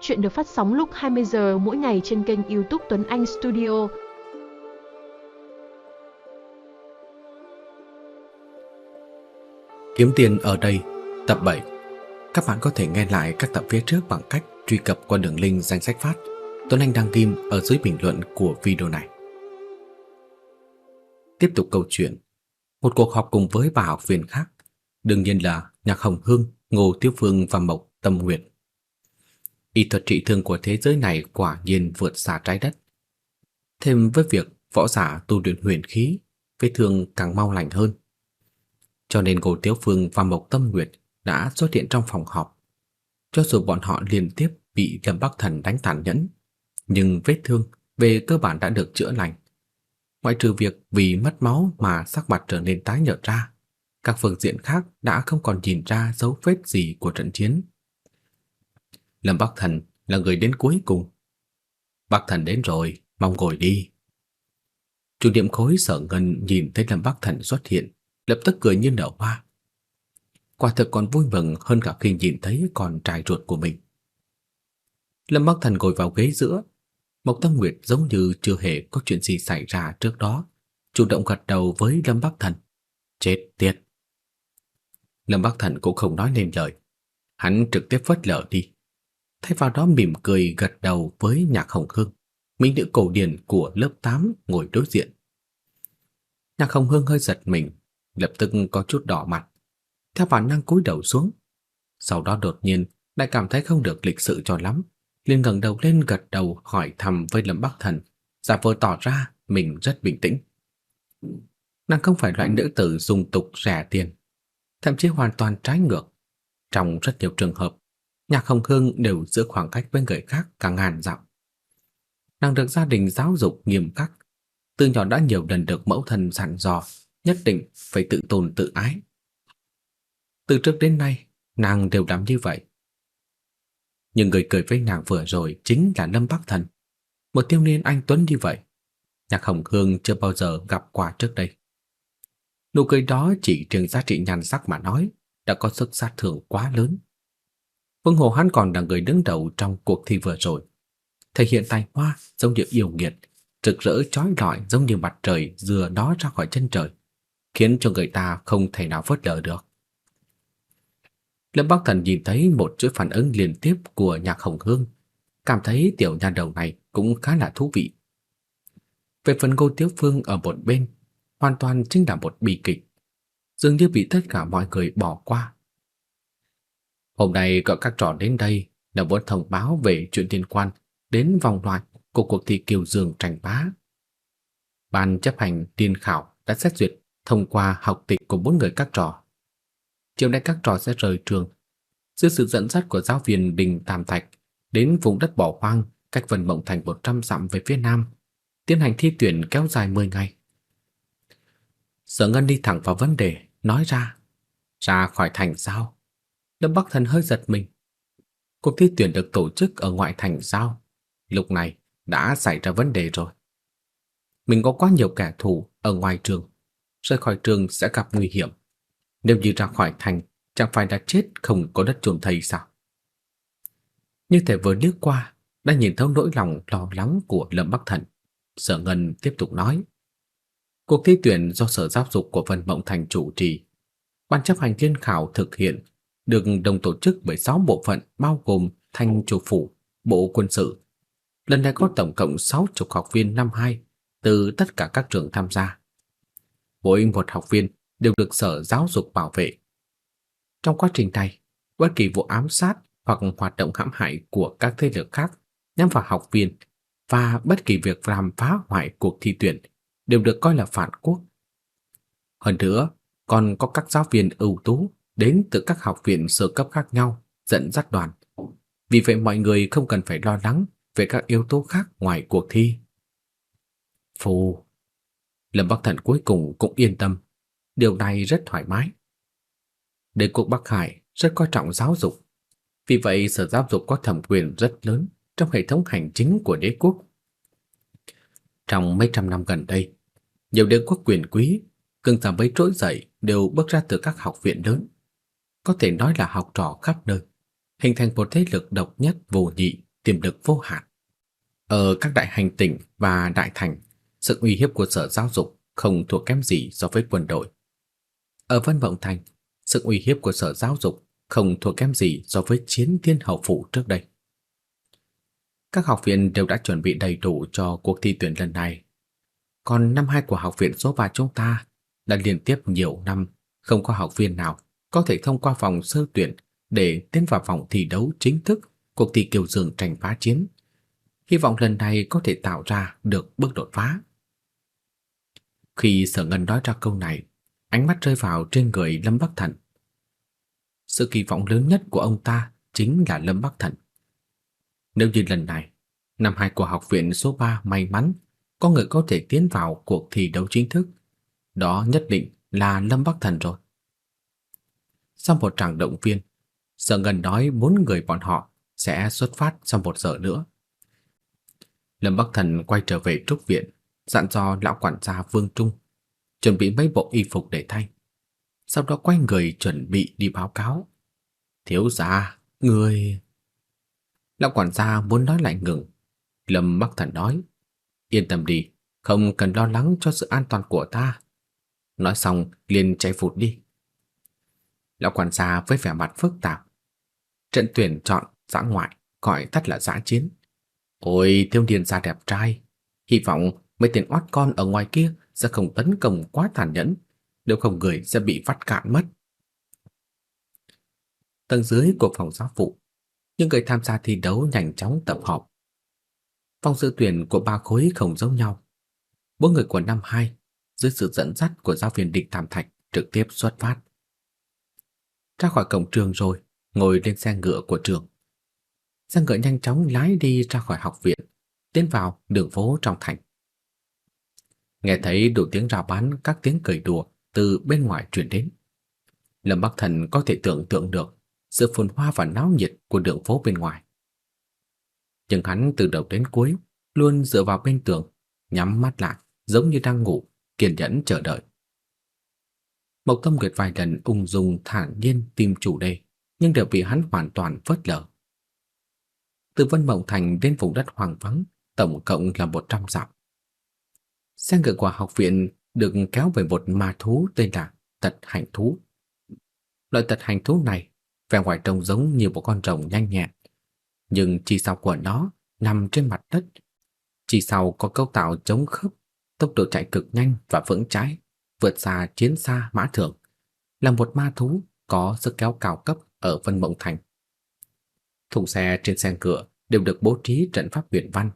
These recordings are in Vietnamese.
Chuyện được phát sóng lúc 20 giờ mỗi ngày trên kênh YouTube Tuấn Anh Studio. Kiếm tiền ở đây, tập 7. Các bạn có thể nghe lại các tập phía trước bằng cách truy cập qua đường link danh sách phát Tuấn Anh đăng kim ở dưới bình luận của video này. Tiếp tục câu chuyện. Một cuộc họp cùng với bà học viên khác, đương nhiên là Nhạc Hồng Hương, Ngô Tiếu Phương và Mộc Tâm Nguyệt. Y thuật trị thương của thế giới này quả nhiên vượt xa trái đất. Thêm với việc võ giả tu luyện huyền khí, vết thương càng mau lành hơn. Cho nên Cổ Tiếu Phương và Mộc Tâm Nguyệt đã xuất hiện trong phòng họp. Cho dù bọn họ liên tiếp bị Lâm Bắc Thần đánh tàn nhẫn, nhưng vết thương về cơ bản đã được chữa lành. Ngoại trừ việc vì mất máu mà sắc mặt trở nên tái nhợt ra, các phương diện khác đã không còn nhìn ra dấu vết gì của trận chiến. Lâm Bắc Thần là người đến cuối cùng. Bắc Thần đến rồi, mong ngồi đi. Chủ điểm khối sở ngân nhìn thấy Lâm Bắc Thần xuất hiện, lập tức cười như nở hoa. Quả thực còn vui mừng hơn cả khi nhìn thấy con trai ruột của mình. Lâm Bắc Thần ngồi vào ghế giữa, Mộc Tâm Nguyệt giống như chưa hề có chuyện gì xảy ra trước đó, chủ động gật đầu với Lâm Bắc Thần. Chết tiệt. Lâm Bắc Thần cũng không nói nên lời, hắn trực tiếp phất lờ đi. Thay vào đó mỉm cười gật đầu với Nhạc Hồng Hương, mỹ nữ cổ điển của lớp 8 ngồi đối diện. Nhạc Hồng Hương hơi giật mình, lập tức có chút đỏ mặt, theo bản năng cúi đầu xuống. Sau đó đột nhiên lại cảm thấy không được lịch sự cho lắm, liền ngẩng đầu lên gật đầu hỏi thăm với Lâm Bắc Thần, giả vờ tỏ ra mình rất bình tĩnh. Nàng không phải loại nữ tử dùng tục rẻ tiền, thậm chí hoàn toàn trái ngược. Trong rất nhiều trường hợp, Nhạc Hồng Hương đều giữ khoảng cách với người khác cả ngàn dặm. Nàng được gia đình giáo dục nghiêm khắc, từ nhỏ đã nhiều lần được mẫu thân dặn dò nhất định phải tự tôn tự ái. Từ trước đến nay, nàng đều làm như vậy. Nhưng người cười với nàng vừa rồi chính là Lâm Bắc Thần, một thiếu niên anh tuấn như vậy. Nhạc Hồng Hương chưa bao giờ gặp qua trước đây. Nụ cười đó chỉ trường giá trị nhan sắc mà nói đã có sức sát thương quá lớn. Vương Hồ hắn còn là người đứng đầu trong cuộc thi vừa rồi, thể hiện tài hoa giống như yêu nghiệt, rực rỡ chói lọi giống như mặt trời dừa đó ra khỏi chân trời, khiến cho người ta không thể nào phớt lờ được. Lâm Bắc Thần nhìn thấy một chuỗi phản ứng liên tiếp của Nhạc Hồng Hương, cảm thấy tiểu nhà đầu này cũng khá là thú vị. Về phần Ngô Tiếu Phương ở một bên, hoàn toàn chính là một bi kịch, dường như bị tất cả mọi người bỏ qua. Hôm nay gọi các trò đến đây là muốn thông báo về chuyện liên quan đến vòng loại của cuộc thi Kiều Dương tranh bá. Ban chấp hành tiên khảo đã xét duyệt thông qua học tịch của bốn người các trò. Chiều nay các trò sẽ rời trường dưới sự dẫn dắt của giáo viên Đình Tam Thạch đến vùng đất bỏ hoang cách Vân Mộng Thành 100 dặm về phía nam, tiến hành thi tuyển kéo dài 10 ngày. Sở Ngân đi thẳng vào vấn đề, nói ra, ra khỏi thành sao? Lâm Bắc Thần hơi giật mình. Cuộc thi tuyển được tổ chức ở ngoại thành sao? Lúc này đã xảy ra vấn đề rồi. Mình có quá nhiều kẻ thù ở ngoài trường, rời khỏi trường sẽ gặp nguy hiểm. Nếu như ra khỏi thành, chẳng phải đã chết không có đất chôn thây sao? Như thể vừa liếc qua, đã nhìn thấu nỗi lòng lo lắng của Lâm Bắc Thần. Sở Ngân tiếp tục nói. Cuộc thi tuyển do Sở Giáo dục của Vân Mộng Thành chủ trì. Ban chấp hành liên khảo thực hiện được đồng tổ chức bởi 6 bộ phận bao gồm Thanh chủ phủ, Bộ quân sự. Lần này có tổng cộng 60 học viên năm 2 từ tất cả các trường tham gia. Mỗi một học viên đều được Sở Giáo dục bảo vệ. Trong quá trình này, bất kỳ vụ ám sát hoặc hoạt động hãm hại của các thế lực khác nhắm vào học viên và bất kỳ việc làm phá hoại cuộc thi tuyển đều được coi là phản quốc. Hơn nữa, còn có các giáo viên ưu tú đến từ các học viện sơ cấp khác nhau dẫn dắt đoàn. Vì vậy mọi người không cần phải lo lắng về các yếu tố khác ngoài cuộc thi. Phù Lâm Bắc Thần cuối cùng cũng yên tâm, điều này rất thoải mái. Đế quốc Bắc Hải rất coi trọng giáo dục, vì vậy Sở Giáo dục có thẩm quyền rất lớn trong hệ thống hành chính của đế quốc. Trong mấy trăm năm gần đây, nhiều đế quốc quyền quý, cương giảm với trỗi dậy đều bước ra từ các học viện lớn. Có thể nói là học trò khắp nơi, hình thành một thế lực độc nhất vô nhị tiềm lực vô hạn. Ở các đại hành tinh và đại thành, sự uy hiếp của sở giáo dục không thua kém gì so với quân đội. Ở Vân vọng Thành, sự uy hiếp của sở giáo dục không thua kém gì so với chiến thiên hậu phủ trước đây. Các học viện đều đã chuẩn bị đầy đủ cho cuộc thi tuyển lần này. Còn năm hai của học viện số 3 chúng ta đã liên tiếp nhiều năm không có học viên nào có thể thông qua vòng sơ tuyển để tiến vào vòng thi đấu chính thức cuộc thi kiều dương tranh phá chiến. Hy vọng lần này có thể tạo ra được bước đột phá. Khi Sở Ngân nói ra câu này, ánh mắt rơi vào trên người Lâm Bắc Thần. Sự kỳ vọng lớn nhất của ông ta chính là Lâm Bắc Thần. Nếu như lần này, năm hai của học viện số 3 may mắn có người có thể tiến vào cuộc thi đấu chính thức, đó nhất định là Lâm Bắc Thần rồi. Sau một tràng động viên, Sở Ngân nói bốn người bọn họ sẽ xuất phát sau một giờ nữa. Lâm Bắc Thần quay trở về trúc viện, dặn dò lão quản gia Vương Trung chuẩn bị mấy bộ y phục để thay. Sau đó quay người chuẩn bị đi báo cáo. Thiếu gia, người... Lão quản gia muốn nói lại ngừng. Lâm Bắc Thần nói, yên tâm đi, không cần lo lắng cho sự an toàn của ta. Nói xong liền chạy phụt đi. Lão quản gia với vẻ mặt phức tạp. Trận tuyển chọn giã ngoại, gọi tắt là giã chiến. Ôi, thiếu niên gia đẹp trai. Hy vọng mấy tên oát con ở ngoài kia sẽ không tấn công quá tàn nhẫn, nếu không người sẽ bị vắt cạn mất. Tầng dưới của phòng giáo vụ, những người tham gia thi đấu nhanh chóng tập họp. Phòng dự tuyển của ba khối không giống nhau. Bốn người của năm hai dưới sự dẫn dắt của giáo viên Định Tam Thạch trực tiếp xuất phát. Ra khỏi cổng trường rồi, ngồi lên xe ngựa của trường. Xe ngựa nhanh chóng lái đi ra khỏi học viện, tiến vào đường phố trong thành. Nghe thấy đủ tiếng rào bán các tiếng cười đùa từ bên ngoài truyền đến. Lâm Bắc Thần có thể tưởng tượng được sự phồn hoa và náo nhiệt của đường phố bên ngoài. Nhưng hắn từ đầu đến cuối luôn dựa vào bên tường, nhắm mắt lại, giống như đang ngủ, kiên nhẫn chờ đợi. Mộc Tâm Nguyệt vài lần ung dung thản nhiên tìm chủ đề, nhưng đều bị hắn hoàn toàn phớt lờ. Từ Vân Mộng Thành đến vùng đất hoàng vắng, tổng cộng là 100 dặm. Xe ngựa của học viện được kéo về một ma thú tên là tật hành thú. Loại tật hành thú này vẻ ngoài trông giống như một con rồng nhanh nhẹn, nhưng chi sau của nó nằm trên mặt đất. Chi sau có cấu tạo chống khớp, tốc độ chạy cực nhanh và vững chãi, vượt xa chiến xa mã thường, là một ma thú có sức kéo cao cấp ở Vân Mộng Thành. Thùng xe trên xe cửa đều được bố trí trận pháp huyền văn,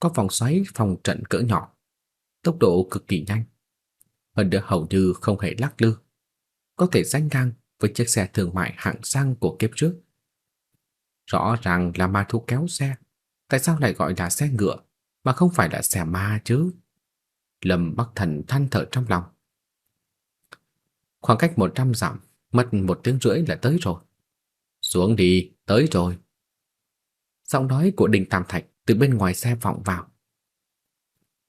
có vòng xoáy phòng trận cỡ nhỏ tốc độ cực kỳ nhanh. Hơn nữa hầu như không hề lắc lư, có thể sánh ngang với chiếc xe thương mại hạng sang của kiếp trước. Rõ ràng là ma thú kéo xe, tại sao lại gọi là xe ngựa mà không phải là xe ma chứ? Lâm Bắc Thần than thở trong lòng. Khoảng cách 100 dặm, mất một tiếng rưỡi là tới rồi. Xuống đi, tới rồi. Giọng nói của Đinh Tam Thạch từ bên ngoài xe vọng vào.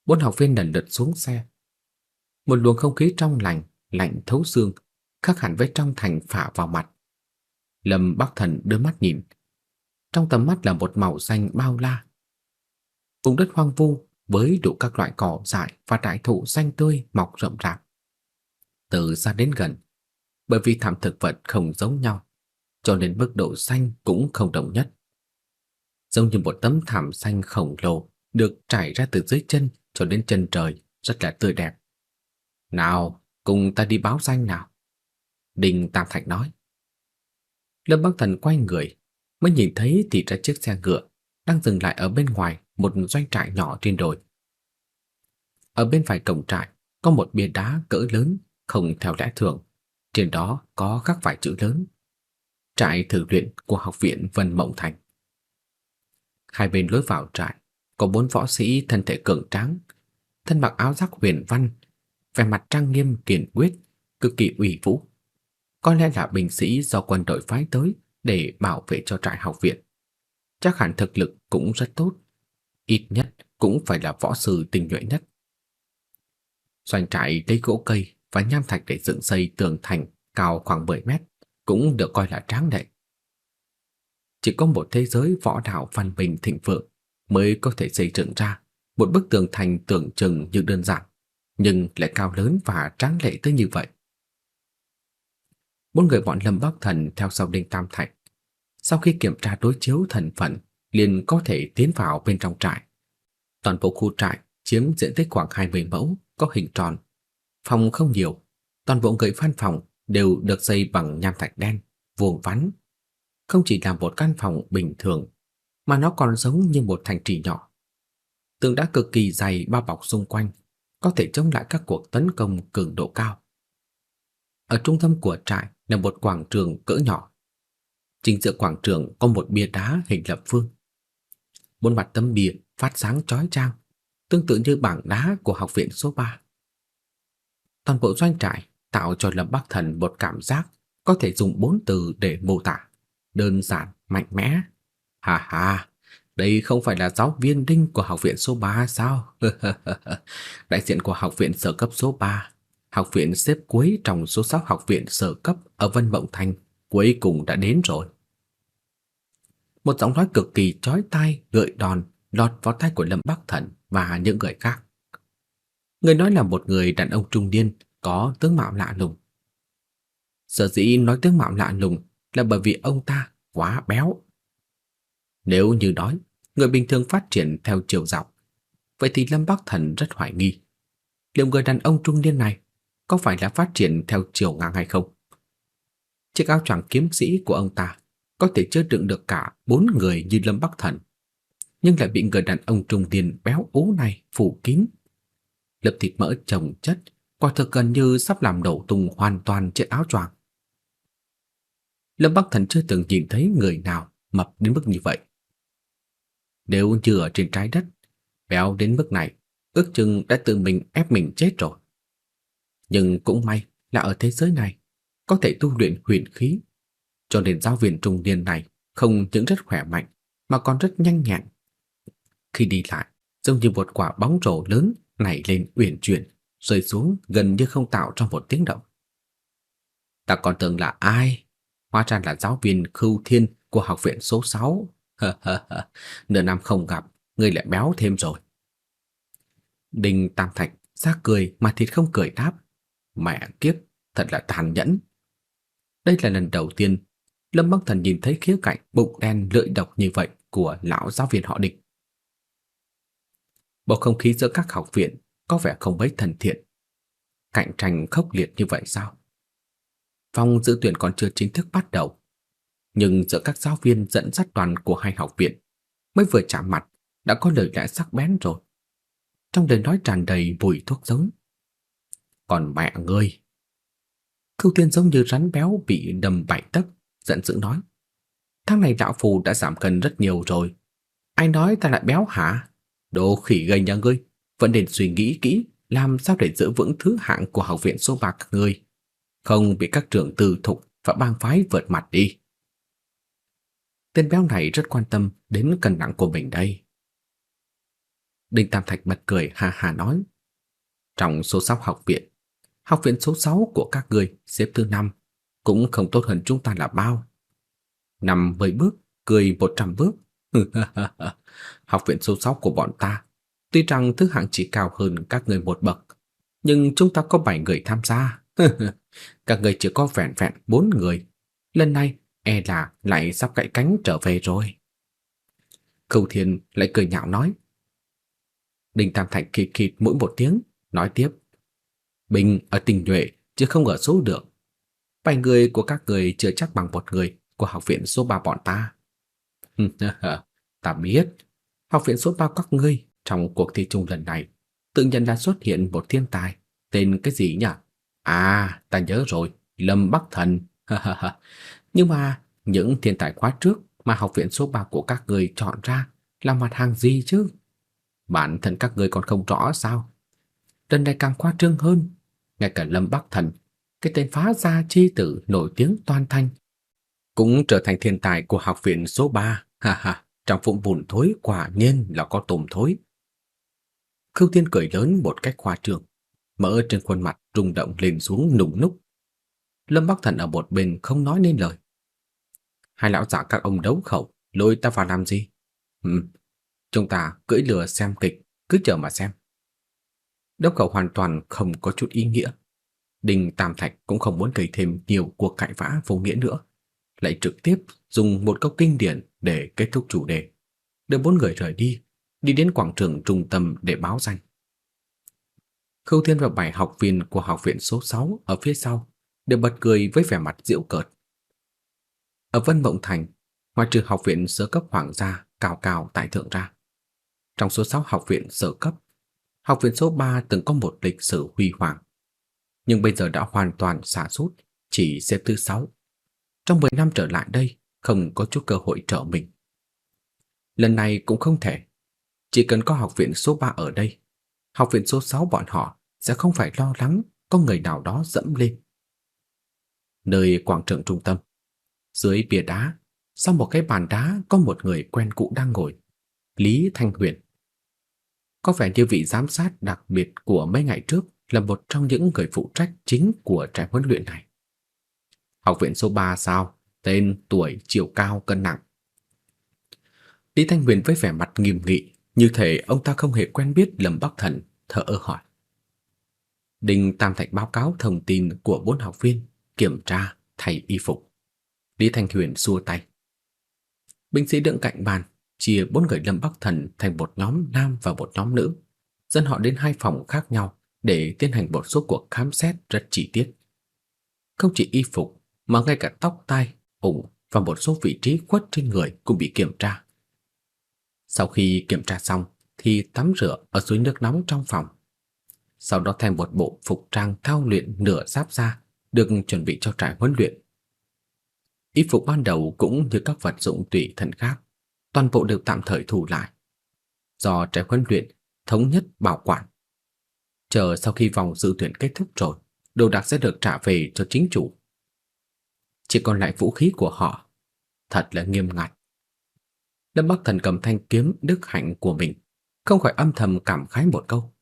Bốn học viên lần lượt xuống xe. Một luồng không khí trong lành, lạnh thấu xương, khắc hẳn với trong thành phả vào mặt. Lâm Bắc Thần đưa mắt nhìn. Trong tầm mắt là một màu xanh bao la. Vùng đất hoang vu với đủ các loại cỏ dại và đại thụ xanh tươi mọc rậm rạp. Từ xa đến gần, bởi vì thảm thực vật không giống nhau, cho nên mức độ xanh cũng không đồng nhất. Giống như một tấm thảm xanh khổng lồ được trải ra từ dưới chân cho đến chân trời, rất là tươi đẹp. Nào, cùng ta đi báo danh nào. Đinh Tam Thạch nói. Lâm Bắc Thần quay người, mới nhìn thấy thì ra chiếc xe ngựa đang dừng lại ở bên ngoài một doanh trại nhỏ trên đồi. Ở bên phải cổng trại có một bia đá cỡ lớn không theo lẽ thường, trên đó có khắc vài chữ lớn. Trại thử luyện của học viện Vân Mộng Thành. Hai bên lối vào trại có bốn võ sĩ thân thể cường tráng, thân mặc áo giáp huyền văn, vẻ mặt trang nghiêm kiên quyết, cực kỳ uy vũ. Có lẽ là binh sĩ do quân đội phái tới để bảo vệ cho trại học viện. Chắc hẳn thực lực cũng rất tốt, ít nhất cũng phải là võ sư tinh nhuệ nhất. Doanh trại lấy gỗ cây và nham thạch để dựng xây tường thành cao khoảng 10 mét, cũng được coi là tráng lệ. chỉ có một thế giới võ đạo văn bình thịnh vượng mới có thể xây dựng ra một bức tường thành tưởng chừng như đơn giản, nhưng lại cao lớn và tráng lệ tới như vậy. Bốn người bọn Lâm Bắc Thần theo sau Đinh Tam Thạch. Sau khi kiểm tra đối chiếu thần phận, liền có thể tiến vào bên trong trại. Toàn bộ khu trại chiếm diện tích khoảng 20 mẫu, có hình tròn. Phòng không nhiều, toàn bộ gậy văn phòng đều được xây bằng nham thạch đen, vuông vắn. Không chỉ là một căn phòng bình thường, mà nó còn giống như một thành trì nhỏ. Tường đã cực kỳ dày bao bọc xung quanh, có thể chống lại các cuộc tấn công cường độ cao. Ở trung tâm của trại là một quảng trường cỡ nhỏ. Chính giữa quảng trường có một bia đá hình lập phương. Bốn mặt tấm bia phát sáng chói chang, tương tự như bảng đá của học viện số 3. Toàn bộ doanh trại tạo cho Lâm Bắc Thần một cảm giác có thể dùng bốn từ để mô tả, đơn giản, mạnh mẽ. Hà hà, đây không phải là giáo viên đinh của học viện số 3 sao? Đại diện của học viện sở cấp số 3, học viện xếp cuối trong số 6 học viện sở cấp ở Vân Mộng Thành, cuối cùng đã đến rồi. Một giọng nói cực kỳ chói tai gợi đòn lọt vào tai của Lâm Bắc Thần và những người khác. Người nói là một người đàn ông trung niên có tướng mạo lạ lùng. Sở dĩ nói tướng mạo lạ lùng là bởi vì ông ta quá béo. Nếu như nói người bình thường phát triển theo chiều dọc, vậy thì Lâm Bắc Thần rất hoài nghi. Liệu người đàn ông trung niên này có phải là phát triển theo chiều ngang hay không? Chiếc áo choàng kiếm sĩ của ông ta có thể chứa đựng được cả bốn người như Lâm Bắc Thần, nhưng lại bị người đàn ông trung niên béo ú này phủ kín. Lớp thịt mỡ chồng chất, quả thực gần như sắp làm đổ tung hoàn toàn chiếc áo choàng. Lâm Bắc Thần chưa từng nhìn thấy người nào mập đến mức như vậy. Nếu như ở trên trái đất, béo đến mức này, ước chừng đã tự mình ép mình chết rồi. Nhưng cũng may là ở thế giới này, có thể tu luyện huyền khí, cho nên giáo viên trung niên này không những rất khỏe mạnh, mà còn rất nhanh nhẹn. Khi đi lại, giống như một quả bóng rổ lớn nảy lên uyển chuyển, rơi xuống gần như không tạo ra một tiếng động. Ta còn tưởng là ai? Hóa ra là giáo viên Khưu Thiên của học viện số 6. Nửa năm không gặp, người lại béo thêm rồi. Đinh Tam Thạch giác cười mà thịt không cười đáp. Mẹ kiếp, thật là tàn nhẫn. Đây là lần đầu tiên Lâm Bắc Thần nhìn thấy khía cạnh bụng đen lưỡi độc như vậy của lão giáo viên họ địch. Bầu không khí giữa các học viện có vẻ không mấy thân thiện. Cạnh tranh khốc liệt như vậy sao? Vòng dự tuyển còn chưa chính thức bắt đầu, nhưng giữa các giáo viên dẫn dắt đoàn của hai học viện mới vừa chạm mặt đã có lời lẽ sắc bén rồi. Trong lời nói tràn đầy mùi thuốc giống. Còn mẹ ngươi! Khưu Thiên giống như rắn béo bị đầm bảy tấc, giận dữ nói. Tháng này lão phù đã giảm cân rất nhiều rồi. Ai nói ta lại béo hả? Đồ khỉ gầy nhà ngươi, vẫn nên suy nghĩ kỹ làm sao để giữ vững thứ hạng của học viện số bạc các ngươi, không bị các trưởng tư thục và bang phái vượt mặt đi. Tên béo này rất quan tâm đến cân nặng của mình đây. Đinh Tam Thạch bật cười ha ha nói. Trong số 6 học viện, học viện số 6 của các người xếp thứ 5 cũng không tốt hơn chúng ta là bao. Năm 10 bước, cười 100 bước. học viện số 6 của bọn ta, tuy rằng thứ hạng chỉ cao hơn các người một bậc, nhưng chúng ta có 7 người tham gia. các người chỉ có vẹn vẹn 4 người. Lần này e là lại sắp gãy cánh trở về rồi. Cầu Thiên lại cười nhạo nói. Đinh Tam Thạch khịt khịt mỗi một tiếng, nói tiếp. Bình ở tình nhuệ, chứ không ở số được. Bảy người của các người chưa chắc bằng một người của học viện số 3 bọn ta. ta biết, học viện số 3 các ngươi trong cuộc thi chung lần này tự nhận là xuất hiện một thiên tài, tên cái gì nhỉ? À, ta nhớ rồi, Lâm Bắc Thần. Nhưng mà những thiên tài khóa trước mà học viện số 3 của các người chọn ra là mặt hàng gì chứ? Bản thân các người còn không rõ sao? Lần này càng khoa trương hơn, ngay cả Lâm Bắc Thần, cái tên phá gia chi tử nổi tiếng toàn thành, cũng trở thành thiên tài của học viện số 3. Ha ha, trong phụng bùn thối quả nhiên là có tôm thối. Khưu Tiên cười lớn một cách khoa trương, mỡ trên khuôn mặt rung động lên xuống nùng núc. Lâm Bắc Thần ở một bên không nói nên lời. Hai lão giả các ông đấu khẩu, lôi ta vào làm gì? Ừm, chúng ta cưỡi lừa xem kịch, cứ chờ mà xem. Đấu khẩu hoàn toàn không có chút ý nghĩa. Đình Tam Thạch cũng không muốn gây thêm nhiều cuộc cãi vã vô nghĩa nữa, lại trực tiếp dùng một câu kinh điển để kết thúc chủ đề. Đưa bốn người rời đi, đi đến quảng trường trung tâm để báo danh. Khâu Thiên và bảy học viên của học viện số 6 ở phía sau đều bật cười với vẻ mặt giễu cợt. Ở Vân Mộng Thành, ngoài trừ học viện sơ cấp hoàng gia cao cao tại thượng ra, trong số 6 học viện sơ cấp, học viện số 3 từng có một lịch sử huy hoàng, nhưng bây giờ đã hoàn toàn sa sút, chỉ xếp thứ 6. Trong 10 năm trở lại đây, không có chút cơ hội trợ mình. Lần này cũng không thể. Chỉ cần có học viện số 3 ở đây, học viện số 6 bọn họ sẽ không phải lo lắng có người nào đó dẫm lên. Nơi quảng trường trung tâm, dưới bia đá, sau một cái bàn đá có một người quen cũ đang ngồi, Lý Thanh Huyền. Có vẻ như vị giám sát đặc biệt của mấy ngày trước là một trong những người phụ trách chính của trại huấn luyện này. Học viện số 3 sao? Tên, tuổi, chiều cao, cân nặng. Lý Thanh Huyền với vẻ mặt nghiêm nghị, như thể ông ta không hề quen biết Lâm Bắc Thần, thở ơ hỏi. Đinh Tam Thạch báo cáo thông tin của bốn học viên, kiểm tra, thay y phục. Lý Thanh Huyền xua tay. Binh sĩ đứng cạnh bàn, chia bốn người Lâm Bắc Thần thành một nhóm nam và một nhóm nữ, dẫn họ đến hai phòng khác nhau để tiến hành một số cuộc khám xét rất chi tiết. Không chỉ y phục, mà ngay cả tóc tai, ủng và một số vị trí khuất trên người cũng bị kiểm tra. Sau khi kiểm tra xong thì tắm rửa ở suối nước nóng trong phòng. Sau đó thay một bộ phục trang thao luyện nửa giáp da được chuẩn bị cho trại huấn luyện. Y phục ban đầu cũng như các vật dụng tùy thân khác, toàn bộ đều tạm thời thu lại. Do trại huấn luyện thống nhất bảo quản. Chờ sau khi vòng dự tuyển kết thúc rồi, đồ đạc sẽ được trả về cho chính chủ. Chỉ còn lại vũ khí của họ, thật là nghiêm ngặt. Lâm Bắc Thần cầm thanh kiếm đức hạnh của mình, không khỏi âm thầm cảm khái một câu.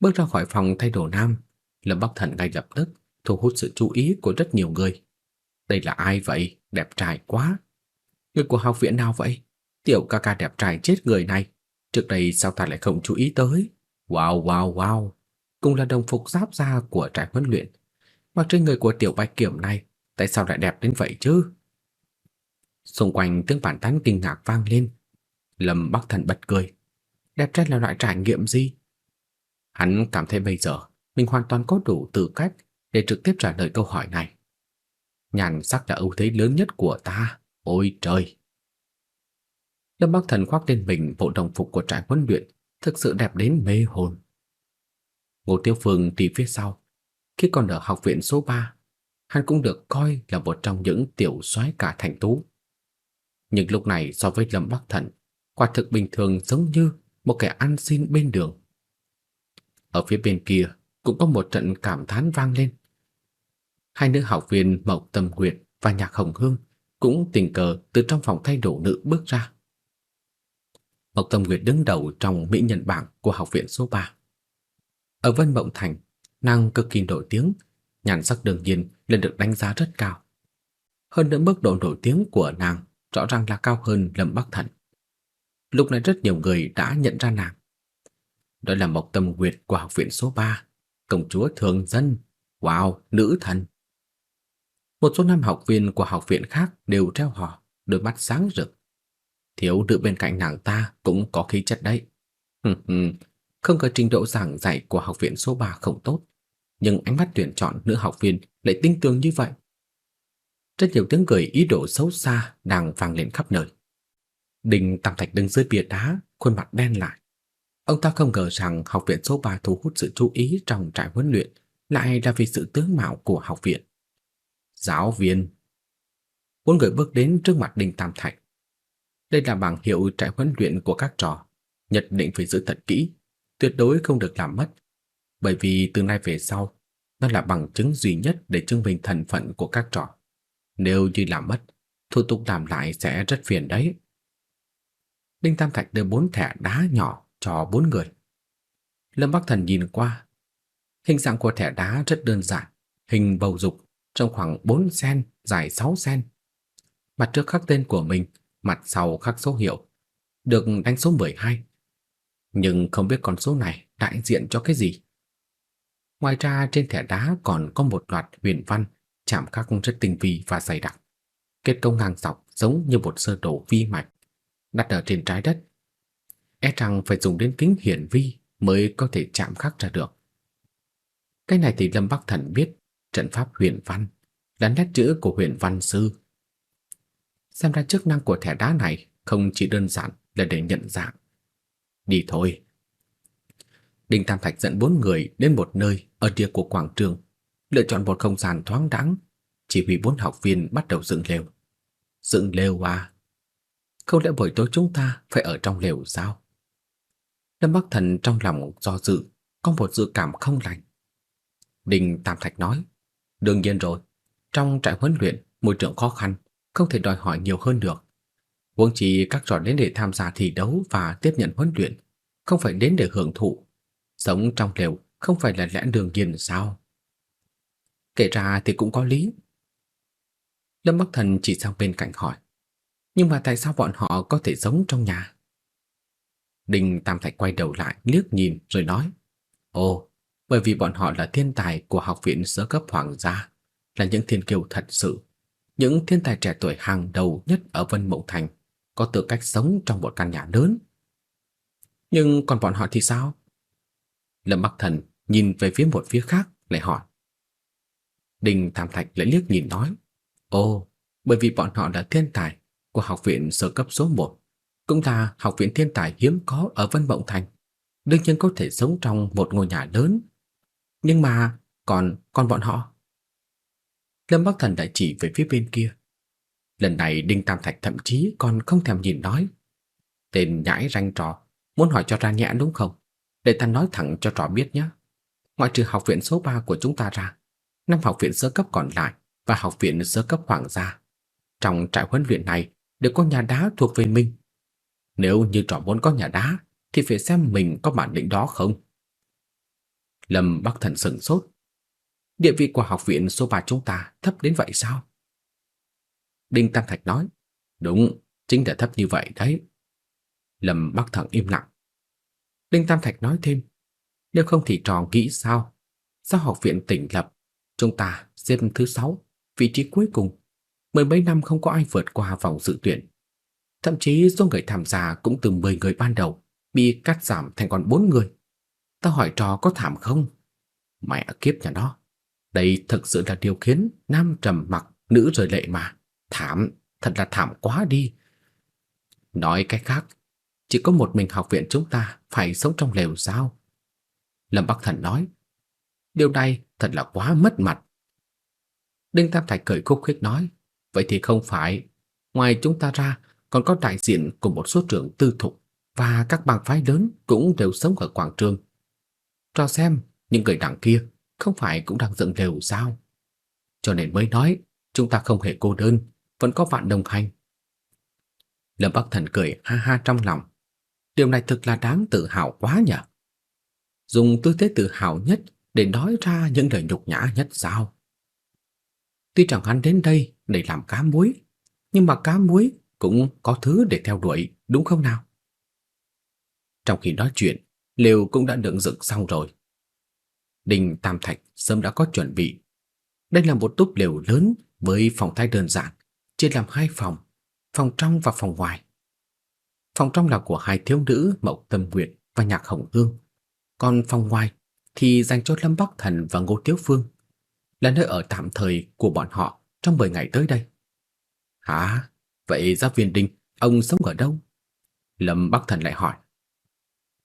Bước ra khỏi phòng thay đồ nam, Lâm Bắc Thần ngay lập tức thu hút sự chú ý của rất nhiều người. Đây là ai vậy? Đẹp trai quá. Người của học viện nào vậy? Tiểu ca ca đẹp trai chết người này. Trước đây sao ta lại không chú ý tới? Wow wow wow. Cùng là đồng phục giáp da của trại huấn luyện. Mặc trên người của tiểu bạch kiểm này, tại sao lại đẹp đến vậy chứ? Xung quanh tiếng bản tán kinh ngạc vang lên. Lâm Bắc Thần bật cười. Đẹp trai là loại trải nghiệm gì? Hắn cảm thấy bây giờ mình hoàn toàn có đủ tư cách để trực tiếp trả lời câu hỏi này. Nhàn sắc là ưu thế lớn nhất của ta. Ôi trời! Lâm Bắc Thần khoác lên mình bộ đồng phục của trại huấn luyện, thực sự đẹp đến mê hồn. Ngô Tiêu Phương đi phía sau. Khi còn ở học viện số 3, hắn cũng được coi là một trong những tiểu soái cả thành tú. Nhưng lúc này so với Lâm Bắc Thần, quả thực bình thường giống như một kẻ ăn xin bên đường. Ở phía bên kia cũng có một trận cảm thán vang lên. Hai nữ học viên Mộc Tâm Nguyệt và Nhạc Hồng Hương cũng tình cờ từ trong phòng thay đồ nữ bước ra. Mộc Tâm Nguyệt đứng đầu trong mỹ nhân bảng của học viện số 3. Ở Vân Mộng Thành, nàng cực kỳ nổi tiếng, nhan sắc đương nhiên lên được đánh giá rất cao. Hơn nữa mức độ nổi tiếng của nàng rõ ràng là cao hơn Lâm Bắc Thần. Lúc này rất nhiều người đã nhận ra nàng. Đó là Mộc Tâm Nguyệt của học viện số 3, công chúa thường dân, wow, nữ thần. Một số nam học viên của học viện khác đều treo hò, đôi mắt sáng rực. Thiếu nữ bên cạnh nàng ta cũng có khí chất đấy. không có trình độ giảng dạy của học viện số 3 không tốt, nhưng ánh mắt tuyển chọn nữ học viên lại tinh tường như vậy. Rất nhiều tiếng cười ý đồ xấu xa đang vang lên khắp nơi. đình Tam Thạch đứng dưới bia đá, khuôn mặt đen lại. Ông ta không ngờ rằng học viện số 3 thu hút sự chú ý trong trại huấn luyện lại là vì sự tướng mạo của học viện. Giáo viên Bốn người bước đến trước mặt Đinh Tam Thạch. Đây là bảng hiệu trại huấn luyện của các trò, nhất định phải giữ thật kỹ, tuyệt đối không được làm mất, bởi vì từ nay về sau, nó là bằng chứng duy nhất để chứng minh thân phận của các trò. Nếu như làm mất, thủ tục làm lại sẽ rất phiền đấy. Đinh Tam Thạch đưa bốn thẻ đá nhỏ cho bốn người. Lâm Bắc Thần nhìn qua. Hình dạng của thẻ đá rất đơn giản, hình bầu dục trong khoảng 4 cm, dài 6 cm. Mặt trước khắc tên của mình mặt sau khắc số hiệu, được đánh số 12. Nhưng không biết con số này đại diện cho cái gì. Ngoài ra trên thẻ đá còn có một loạt huyền văn chạm khắc rất tinh vi và dày đặc. Kết cấu ngang dọc giống như một sơ đồ vi mạch đặt ở trên trái đất. E rằng phải dùng đến kính hiển vi mới có thể chạm khắc ra được. Cái này thì Lâm Bắc Thần biết, trận pháp huyền văn là nét chữ của huyền văn sư. Xem ra chức năng của thẻ đá này không chỉ đơn giản là để nhận dạng. Đi thôi. Đinh Tam Thạch dẫn bốn người đến một nơi ở địa của quảng trường, lựa chọn một không gian thoáng đãng, chỉ huy bốn học viên bắt đầu dựng lều. Dựng lều à? Không lẽ buổi tối chúng ta phải ở trong lều sao? Lâm Bắc Thần trong lòng do dự, có một dự cảm không lành. Đinh Tam Thạch nói, đương nhiên rồi, trong trại huấn luyện, môi trường khó khăn, không thể đòi hỏi nhiều hơn được. Huống chi các trò đến để tham gia thi đấu và tiếp nhận huấn luyện, không phải đến để hưởng thụ. Sống trong lều không phải là lẽ đường nhiên sao? Kể ra thì cũng có lý. Lâm Bắc Thần chỉ sang bên cạnh hỏi, nhưng mà tại sao bọn họ có thể sống trong nhà? Đinh Tam Thạch quay đầu lại liếc nhìn rồi nói, ồ, bởi vì bọn họ là thiên tài của học viện sơ cấp hoàng gia, là những thiên kiêu thật sự, những thiên tài trẻ tuổi hàng đầu nhất ở Vân Mộng Thành, có tư cách sống trong một căn nhà lớn. Nhưng còn bọn họ thì sao? Lâm Bắc Thần nhìn về phía một phía khác lại hỏi. Đinh Tam Thạch lại liếc nhìn nói, ồ, bởi vì bọn họ là thiên tài của học viện sơ cấp số 1, cũng là học viện thiên tài hiếm có ở Vân Mộng Thành, đương nhiên có thể sống trong một ngôi nhà lớn nhưng mà còn còn bọn họ? Lâm Bắc Thần lại chỉ về phía bên kia. Lần này Đinh Tam Thạch thậm chí còn không thèm nhìn nói. Tên nhãi ranh trò, muốn hỏi cho ra nhẽ đúng không? Để ta nói thẳng cho trò biết nhé. Ngoại trừ học viện số 3 của chúng ta ra, năm học viện sơ cấp còn lại và học viện sơ cấp hoàng gia. Trong trại huấn luyện này đều có nhà đá thuộc về mình. Nếu như trò muốn có nhà đá thì phải xem mình có bản lĩnh đó không. Lâm Bắc Thần sững sốt. Địa vị của học viện số 3 chúng ta thấp đến vậy sao? Đinh Tam Thạch nói, đúng, chính là thấp như vậy đấy. Lâm Bắc Thần im lặng. Đinh Tam Thạch nói thêm, nếu không thì trò nghĩ sao? Sao học viện tỉnh lập, chúng ta xếp thứ 6, vị trí cuối cùng, mười mấy năm không có ai vượt qua vòng dự tuyển. Thậm chí số người tham gia cũng từ 10 người ban đầu bị cắt giảm thành còn 4 người. Tao hỏi trò có thảm không? Mẹ kiếp nhà nó. Đây thực sự là điều khiến nam trầm mặc, nữ rời lệ mà. Thảm, thật là thảm quá đi. Nói cách khác, chỉ có một mình học viện chúng ta phải sống trong lều sao? Lâm Bắc Thần nói. Điều này thật là quá mất mặt. Đinh Tam Thạch cười khúc khích nói. Vậy thì không phải. Ngoài chúng ta ra, còn có đại diện của một số trưởng tư thục và các bang phái lớn cũng đều sống ở quảng trường. Cho xem, những người đằng kia không phải cũng đang dựng lều sao? Cho nên mới nói, chúng ta không hề cô đơn, vẫn có bạn đồng hành. Lâm Bắc Thần cười ha ha trong lòng. Điều này thực là đáng tự hào quá nhỉ. Dùng tư thế tự hào nhất để nói ra những lời nhục nhã nhất sao? Tuy chẳng hắn đến đây để làm cá muối, nhưng mà cá muối cũng có thứ để theo đuổi, đúng không nào? Trong khi nói chuyện, lều cũng đã được dựng xong rồi. Đình Tam Thạch sớm đã có chuẩn bị. Đây là một túp lều lớn với phòng thay đơn giản, chia làm hai phòng, phòng trong và phòng ngoài. Phòng trong là của hai thiếu nữ Mậu Tâm Nguyệt và Nhạc Hồng Ương, còn phòng ngoài thì dành cho Lâm Bắc Thần và Ngô Tiếu Phương, là nơi ở tạm thời của bọn họ trong 10 ngày tới đây. Hả? Vậy giáo viên Đinh, ông sống ở đâu? Lâm Bắc Thần lại hỏi.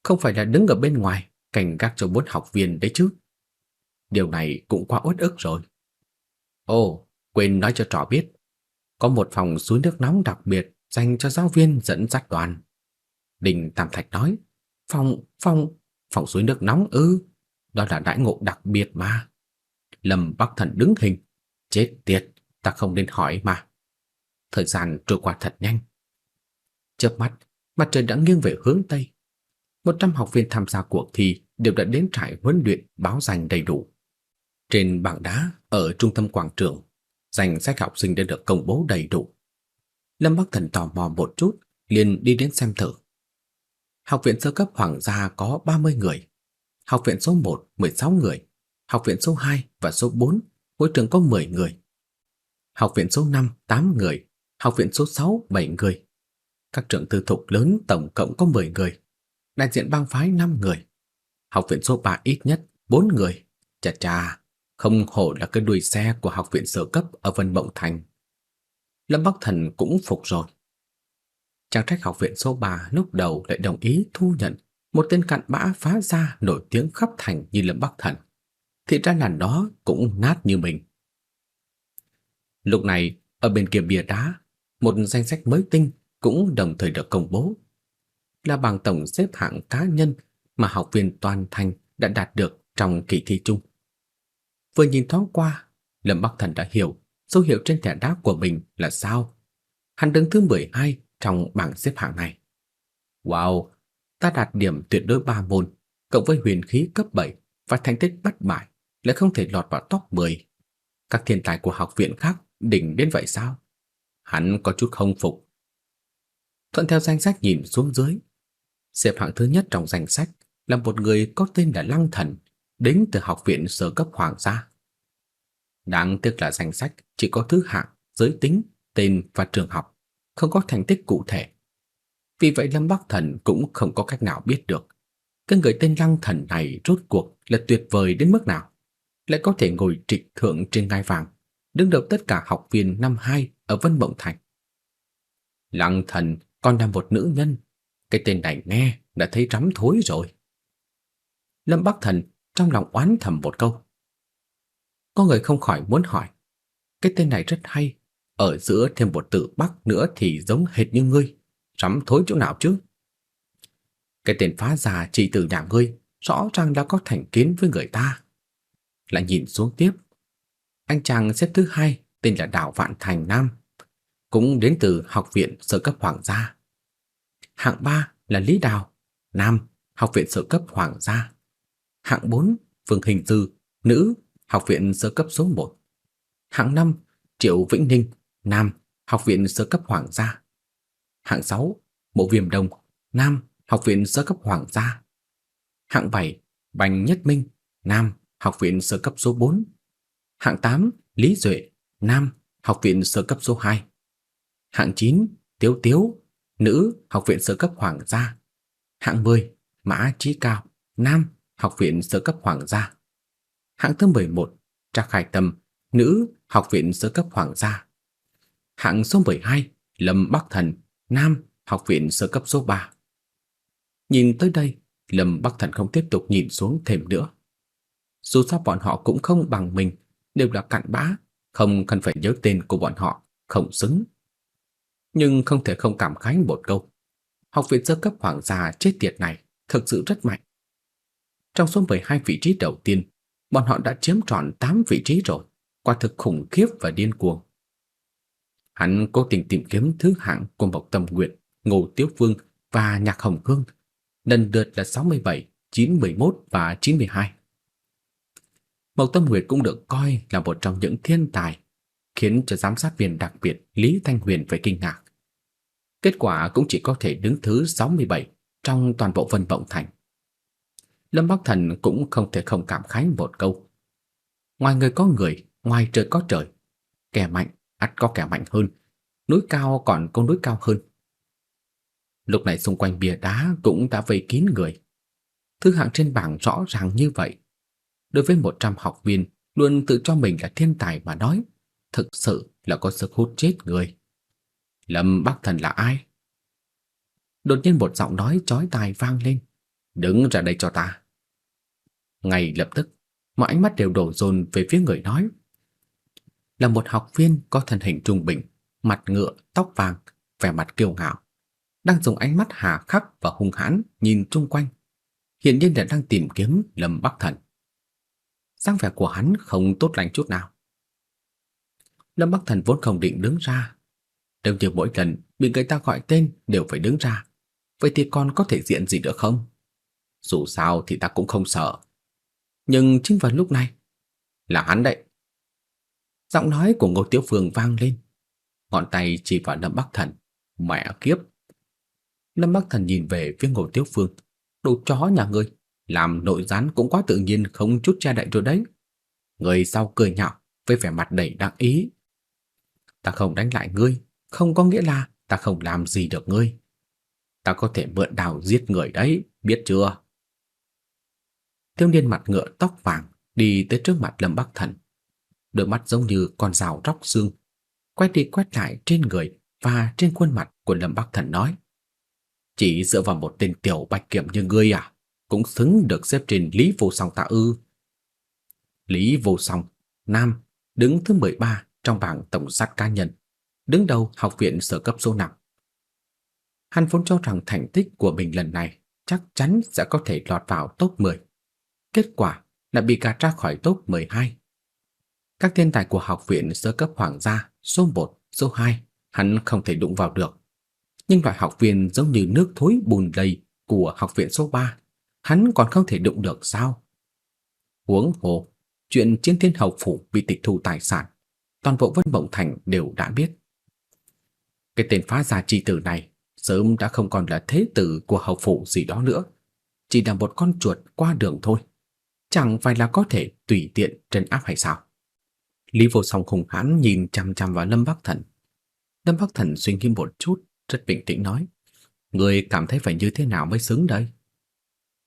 Không phải là đứng ở bên ngoài cảnh gác cho bốn học viên đấy chứ. Điều này cũng quá uất ức rồi. Ồ, quên nói cho trò biết. Có một phòng suối nước nóng đặc biệt dành cho giáo viên dẫn dắt đoàn. Đình Tam Thạch nói, phòng, phòng, phòng suối nước nóng ư, đó là đãi ngộ đặc biệt mà. Lâm Bắc Thần đứng hình, chết tiệt, ta không nên hỏi mà. Thời gian trôi qua thật nhanh. Chớp mắt, mặt trời đã nghiêng về hướng tây. 100 học viên tham gia cuộc thi đều đã đến trại huấn luyện báo danh đầy đủ. Trên bảng đá ở trung tâm quảng trường, danh sách học sinh đã được công bố đầy đủ. Lâm Bắc Thần tò mò một chút, liền đi đến xem thử. Học viện sơ cấp Hoàng gia có 30 người, học viện số 1 16 người, học viện số 2 và số 4 mỗi trường có 10 người. Học viện số 5 8 người, học viện số 6 7 người. Các trường tư thục lớn tổng cộng có 10 người, đại diện bang phái 5 người. Học viện số 3 ít nhất 4 người. Chà chà, không hổ là cái đuôi xe của học viện sơ cấp ở Vân Mộng Thành. Lâm Bắc Thần cũng phục rồi. Chẳng trách học viện số 3 lúc đầu lại đồng ý thu nhận một tên cặn bã phá ra nổi tiếng khắp thành như Lâm Bắc Thần. Thì ra là đó cũng nát như mình. Lúc này, ở bên kia bia đá, một danh sách mới tinh cũng đồng thời được công bố. Là bảng tổng xếp hạng cá nhân mà học viên toàn thành đã đạt được trong kỳ thi chung. Vừa nhìn thoáng qua, Lâm Bắc Thần đã hiểu số hiệu trên thẻ đá của mình là sao. Hắn đứng thứ 12 trong bảng xếp hạng này. Wow, ta đạt điểm tuyệt đối 3 môn, cộng với huyền khí cấp 7 và thành tích bất bại, lại không thể lọt vào top 10. Các thiên tài của học viện khác đỉnh đến vậy sao? Hắn có chút không phục. Thuận theo danh sách nhìn xuống dưới, xếp hạng thứ nhất trong danh sách là một người có tên là Lăng Thần, đến từ học viện sở cấp hoàng gia. Đáng tiếc là danh sách chỉ có thứ hạng, giới tính, tên và trường học, không có thành tích cụ thể. Vì vậy Lâm Bắc Thần cũng không có cách nào biết được cái người tên Lăng Thần này rốt cuộc là tuyệt vời đến mức nào, lại có thể ngồi trịch thượng trên ngai vàng, đứng đầu tất cả học viên năm 2 ở Vân Mộng Thành. Lăng Thần còn là một nữ nhân, cái tên này nghe đã thấy rắm thối rồi. Lâm Bắc Thần trong lòng oán thầm một câu. Có người không khỏi muốn hỏi, cái tên này rất hay, ở giữa thêm một từ Bắc nữa thì giống hệt như ngươi, rắm thối chỗ nào chứ? Cái tên phá già chỉ từ nhà ngươi, rõ ràng đã có thành kiến với người ta. Lại nhìn xuống tiếp, anh chàng xếp thứ hai tên là Đào Vạn Thành Nam, cũng đến từ học viện sơ cấp hoàng gia. Hạng ba là Lý Đào, nam, học viện sơ cấp hoàng gia. Hạng 4, Phương Hình Dư, nữ, học viện sơ cấp số 1. Hạng 5, Triệu Vĩnh Ninh, nam, học viện sơ cấp Hoàng gia. Hạng 6, Mộ Viêm Đông, nam, học viện sơ cấp Hoàng gia. Hạng 7, Bành Nhất Minh, nam, học viện sơ cấp số 4. Hạng 8, Lý Duệ, nam, học viện sơ cấp số 2. Hạng 9, Tiếu Tiếu, nữ, học viện sơ cấp Hoàng gia. Hạng 10, Mã Chí Cao, nam, học viện sơ cấp Hoàng gia. Hạng thứ 11, Trác Khải Tâm, nữ, học viện sơ cấp Hoàng gia. Hạng số 12, Lâm Bắc Thần, nam, học viện sơ cấp số 3. Nhìn tới đây, Lâm Bắc Thần không tiếp tục nhìn xuống thêm nữa. Dù sao bọn họ cũng không bằng mình, đều là cặn bã, không cần phải nhớ tên của bọn họ, không xứng. Nhưng không thể không cảm khái một câu. Học viện sơ cấp hoàng gia chết tiệt này thực sự rất mạnh. Trong số 12 vị trí đầu tiên, bọn họ đã chiếm trọn 8 vị trí rồi, quả thực khủng khiếp và điên cuồng. Hắn cố tình tìm kiếm thứ hạng của Mộc Tâm Nguyệt, Ngô Tiếu Vương và Nhạc Hồng Cương, lần lượt là 67, 91 và 92. Mộc Tâm Nguyệt cũng được coi là một trong những thiên tài, khiến cho giám sát viên đặc biệt Lý Thanh Huyền phải kinh ngạc. Kết quả cũng chỉ có thể đứng thứ 67 trong toàn bộ Vân Vọng Thành. Lâm Bắc Thần cũng không thể không cảm khái một câu. Ngoài người có người, ngoài trời có trời. Kẻ mạnh, ắt có kẻ mạnh hơn. Núi cao còn có núi cao hơn. Lúc này xung quanh bia đá cũng đã vây kín người. Thứ hạng trên bảng rõ ràng như vậy. Đối với 100 học viên luôn tự cho mình là thiên tài mà nói, thực sự là có sức hút chết người. Lâm Bắc Thần là ai? Đột nhiên một giọng nói chói tai vang lên. Đứng ra đây cho ta. Ngay lập tức, mọi ánh mắt đều đổ dồn về phía người nói. Là một học viên có thân hình trung bình, mặt ngựa, tóc vàng, vẻ mặt kiêu ngạo, đang dùng ánh mắt hà khắc và hung hãn nhìn xung quanh. Hiện nhiên là đang tìm kiếm Lâm Bắc Thần. dáng vẻ của hắn không tốt lành chút nào. Lâm Bắc Thần vốn không định đứng ra. đương nhiên mỗi lần bị người ta gọi tên đều phải đứng ra, vậy thì còn có thể diện gì nữa không? Dù sao thì ta cũng không sợ, nhưng chính vào lúc này, là hắn đấy. Giọng nói của Ngô Tiếu Phương vang lên. ngọn tay chỉ vào Lâm Bắc Thần. Mẹ kiếp! Lâm Bắc Thần nhìn về phía Ngô Tiếu Phương. Đồ chó nhà ngươi, làm nội gián cũng quá tự nhiên không chút che đậy rồi đấy. Người sau cười nhạo với vẻ mặt đầy đắc ý. Ta không đánh lại ngươi, không có nghĩa là ta không làm gì được ngươi. Ta có thể mượn đào giết người đấy, biết chưa? Thiếu niên mặt ngựa tóc vàng đi tới trước mặt Lâm Bắc Thần. Đôi mắt giống như con rào róc xương, quét đi quét lại trên người và trên khuôn mặt của Lâm Bắc Thần nói. Chỉ dựa vào một tên tiểu bạch kiểm như ngươi à, cũng xứng được xếp trên Lý Vô Song ta ư. Lý Vô Song, Nam, đứng thứ 13 trong bảng tổng sát cá nhân, đứng đầu học viện sở cấp số 5. Hắn vốn cho rằng thành tích của mình lần này chắc chắn sẽ có thể lọt vào top 10. Kết quả là bị gạt ra khỏi top 12. Các thiên tài của học viện sơ cấp hoàng gia số 1, số 2 hắn không thể đụng vào được. Nhưng loại học viên giống như nước thối bùn lầy của học viện số 3, hắn còn không thể đụng được sao? Huống hồ, chuyện chiến thiên hậu phủ bị tịch thu tài sản, toàn bộ Vân Mộng Thành đều đã biết. Cái tên phá gia chi tử này sớm đã không còn là thế tử của hậu phủ gì đó nữa, chỉ là một con chuột qua đường thôi chẳng phải là có thể tùy tiện trấn áp hay sao? Lý Vô Song hùng hãn nhìn chằm chằm vào Lâm Bắc Thần. Lâm Bắc Thần suy nghĩ một chút, rất bình tĩnh nói: "Người cảm thấy phải như thế nào mới xứng đây?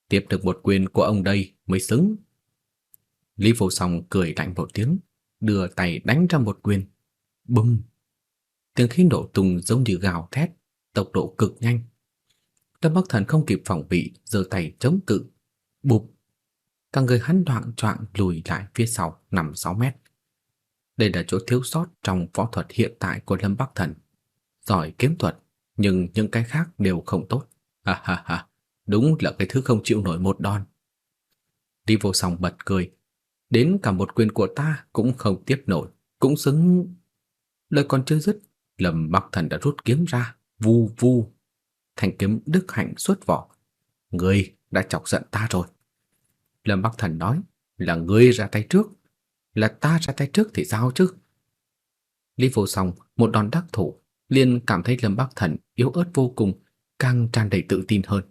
Tiếp được một quyền của ông đây mới xứng." Lý Vô Song cười lạnh một tiếng, đưa tay đánh ra một quyền. Bùng. Tiếng khí nổ tung giống như gào thét, tốc độ cực nhanh. Lâm Bắc Thần không kịp phòng bị, giơ tay chống cự. Bụp! Cả người hắn đoạn choạng lùi lại phía sau 5-6 mét. Đây là chỗ thiếu sót trong võ thuật hiện tại của Lâm Bắc Thần. Giỏi kiếm thuật, nhưng những cái khác đều không tốt. Ha ha ha, đúng là cái thứ không chịu nổi một đòn. Đi vô song bật cười, đến cả một quyền của ta cũng không tiếp nổi, cũng xứng... Lời còn chưa dứt, Lâm Bắc Thần đã rút kiếm ra, vu vu. Thanh kiếm đức hạnh xuất vỏ. Ngươi đã chọc giận ta rồi. Lâm Bắc Thần nói, là ngươi ra tay trước, là ta ra tay trước thì sao chứ? Lý Vô Song một đòn đắc thủ, liền cảm thấy Lâm Bắc Thần yếu ớt vô cùng, càng tràn đầy tự tin hơn.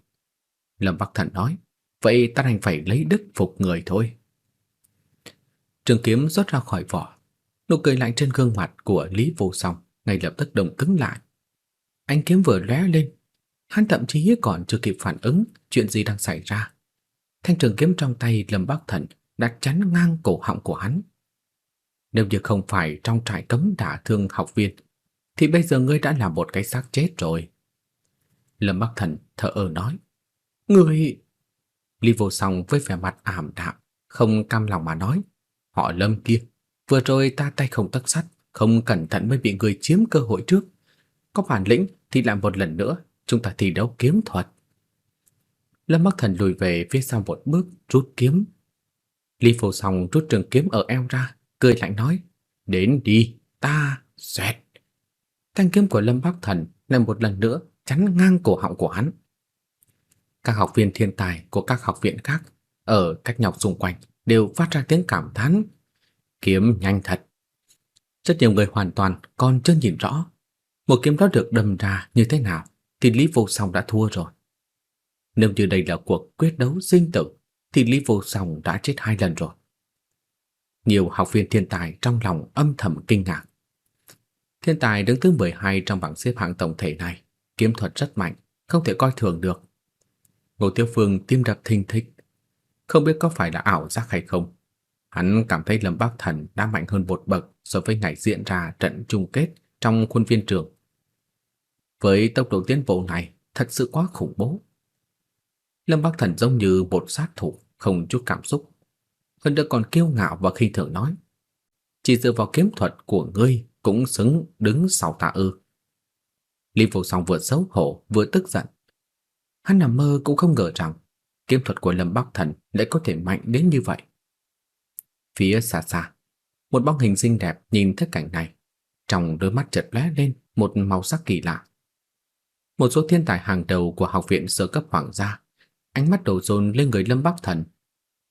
Lâm Bắc Thần nói, vậy ta đành phải lấy đức phục người thôi. Trường kiếm rút ra khỏi vỏ, nụ cười lạnh trên gương mặt của Lý Vô Song ngay lập tức đông cứng lại. Anh kiếm vừa lóe lên, hắn thậm chí còn chưa kịp phản ứng chuyện gì đang xảy ra Thanh trường kiếm trong tay Lâm Bắc Thần đã chắn ngang cổ họng của hắn. Nếu như không phải trong trại cấm đả thương học viên, thì bây giờ ngươi đã là một cái xác chết rồi. Lâm Bắc Thần thở ơ nói. Ngươi... Lý vô song với vẻ mặt ảm đạm, không cam lòng mà nói. Họ Lâm kia, vừa rồi ta tay không tấc sắt, không cẩn thận mới bị người chiếm cơ hội trước. Có bản lĩnh thì làm một lần nữa, chúng ta thi đấu kiếm thuật. Lâm Bắc Thần lùi về phía sau một bước, rút kiếm. Lý Phổ Song rút trường kiếm ở eo ra, cười lạnh nói, đến đi, ta, xoẹt. Thanh kiếm của Lâm Bắc Thần lại một lần nữa chắn ngang cổ họng của hắn. Các học viên thiên tài của các học viện khác ở cách nhọc xung quanh đều phát ra tiếng cảm thán. Kiếm nhanh thật. Rất nhiều người hoàn toàn còn chưa nhìn rõ. Một kiếm đó được đâm ra như thế nào thì Lý Vô Song đã thua rồi. Nếu như đây là cuộc quyết đấu sinh tử, thì Lý Vô Song đã chết hai lần rồi. Nhiều học viên thiên tài trong lòng âm thầm kinh ngạc. Thiên tài đứng thứ 12 trong bảng xếp hạng tổng thể này, kiếm thuật rất mạnh, không thể coi thường được. Ngô Tiêu Phương tim đập thình thịch, không biết có phải là ảo giác hay không. Hắn cảm thấy Lâm Bắc Thần đã mạnh hơn một bậc so với ngày diễn ra trận chung kết trong khuôn viên trường. Với tốc độ tiến bộ này, thật sự quá khủng bố. Lâm Bắc Thần giống như một sát thủ, không chút cảm xúc. Hơn nữa còn kiêu ngạo và khinh thường nói. Chỉ dựa vào kiếm thuật của ngươi cũng xứng đứng sau ta ư. Lý Vô Song vừa xấu hổ vừa tức giận. Hắn nằm mơ cũng không ngờ rằng kiếm thuật của Lâm Bắc Thần lại có thể mạnh đến như vậy. Phía xa xa, một bóng hình xinh đẹp nhìn thấy cảnh này, trong đôi mắt chợt lóe lên một màu sắc kỳ lạ. Một số thiên tài hàng đầu của học viện sơ cấp hoàng gia ánh mắt đổ dồn lên người Lâm Bắc Thần.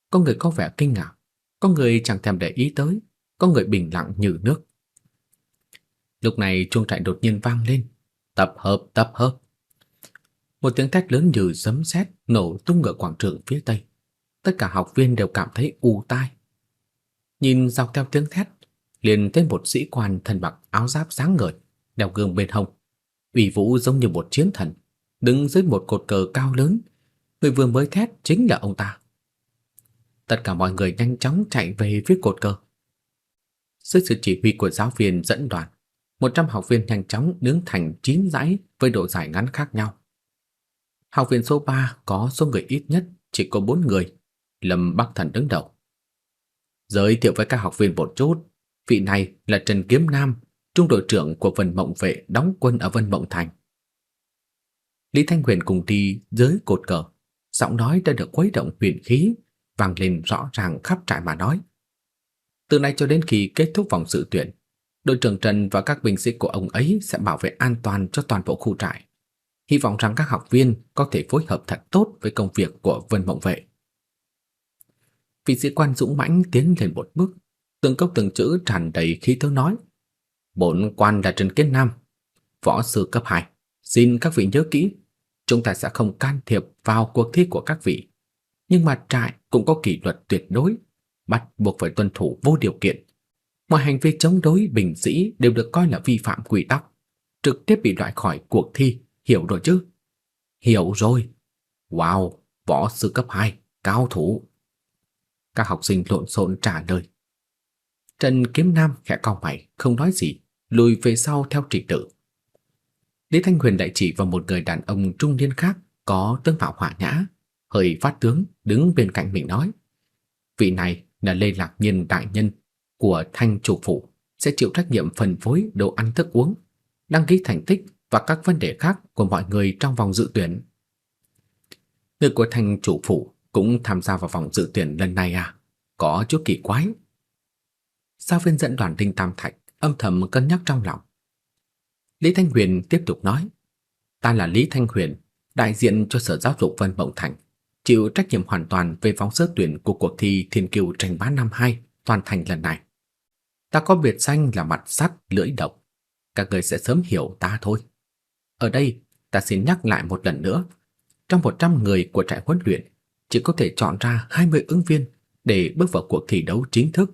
Có người có vẻ kinh ngạc, có người chẳng thèm để ý tới, có người bình lặng như nước. Lúc này chuông trại đột nhiên vang lên, tập hợp, tập hợp. Một tiếng thét lớn như sấm sét nổ tung ở quảng trường phía tây. Tất cả học viên đều cảm thấy u tai. Nhìn dọc theo tiếng thét, liền thấy một sĩ quan thân mặc áo giáp sáng ngời, đeo gương bên hông, ủy vũ giống như một chiến thần, đứng dưới một cột cờ cao lớn. Người vừa mới thét chính là ông ta. Tất cả mọi người nhanh chóng chạy về phía cột cờ. Dưới sự chỉ huy của giáo viên dẫn đoàn, 100 học viên nhanh chóng đứng thành 9 dãy với độ dài ngắn khác nhau. Học viên số 3 có số người ít nhất chỉ có 4 người, Lâm Bắc Thần đứng đầu. Giới thiệu với các học viên một chút, vị này là Trần Kiếm Nam, trung đội trưởng của Vân Mộng vệ đóng quân ở Vân Mộng Thành. Lý Thanh Huyền cùng đi dưới cột cờ, giọng nói đã được khuấy động huyền khí, vang lên rõ ràng khắp trại mà nói. Từ nay cho đến khi kết thúc vòng dự tuyển, đội trưởng Trần và các binh sĩ của ông ấy sẽ bảo vệ an toàn cho toàn bộ khu trại. Hy vọng rằng các học viên có thể phối hợp thật tốt với công việc của Vân Mộng Vệ. Vị sĩ quan dũng mãnh tiến lên một bước, từng câu từng chữ tràn đầy khí thế nói: "Bổn quan là Trần Kiến Nam, võ sư cấp 2, xin các vị nhớ kỹ, chúng ta sẽ không can thiệp vào cuộc thi của các vị, nhưng mà trại cũng có kỷ luật tuyệt đối, bắt buộc phải tuân thủ vô điều kiện. Mọi hành vi chống đối bình sĩ đều được coi là vi phạm quy tắc, trực tiếp bị loại khỏi cuộc thi, hiểu rồi chứ?" "Hiểu rồi." "Wow, võ sư cấp 2, cao thủ." Các học sinh lộn xộn trả lời. Trần Kiếm Nam khẽ cau mày, không nói gì, lùi về sau theo trình tự. Lý Thanh Huyền đại chỉ vào một người đàn ông trung niên khác có tướng mạo hỏa nhã, hơi phát tướng đứng bên cạnh mình nói: "Vị này là Lê Lạc Nhiên đại nhân của Thanh chủ phủ, sẽ chịu trách nhiệm phân phối đồ ăn thức uống, đăng ký thành tích và các vấn đề khác của mọi người trong vòng dự tuyển." Người của Thanh chủ phủ cũng tham gia vào vòng dự tuyển lần này à? Có chút kỳ quái. Giáo viên dẫn đoàn Đinh Tam Thạch âm thầm cân nhắc trong lòng. Lý Thanh Huyền tiếp tục nói, ta là Lý Thanh Huyền, đại diện cho Sở Giáo dục Vân Mộng Thành, chịu trách nhiệm hoàn toàn về phóng sơ tuyển của cuộc thi Thiên Kiều tranh bá năm 2 toàn thành lần này. Ta có biệt danh là mặt sắt lưỡi độc, các người sẽ sớm hiểu ta thôi. Ở đây, ta xin nhắc lại một lần nữa, trong 100 người của trại huấn luyện, chỉ có thể chọn ra 20 ứng viên để bước vào cuộc thi đấu chính thức.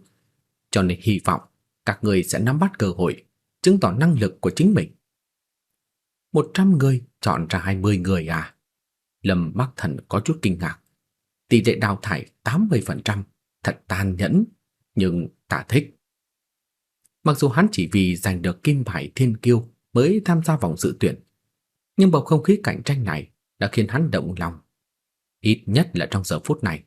Cho nên hy vọng các người sẽ nắm bắt cơ hội, chứng tỏ năng lực của chính mình. 100 người chọn ra 20 người à? Lâm Bắc Thần có chút kinh ngạc. Tỷ lệ đào thải 80%, thật tàn nhẫn, nhưng ta thích. Mặc dù hắn chỉ vì giành được kim bài thiên kiêu mới tham gia vòng dự tuyển, nhưng bầu không khí cạnh tranh này đã khiến hắn động lòng. Ít nhất là trong giờ phút này,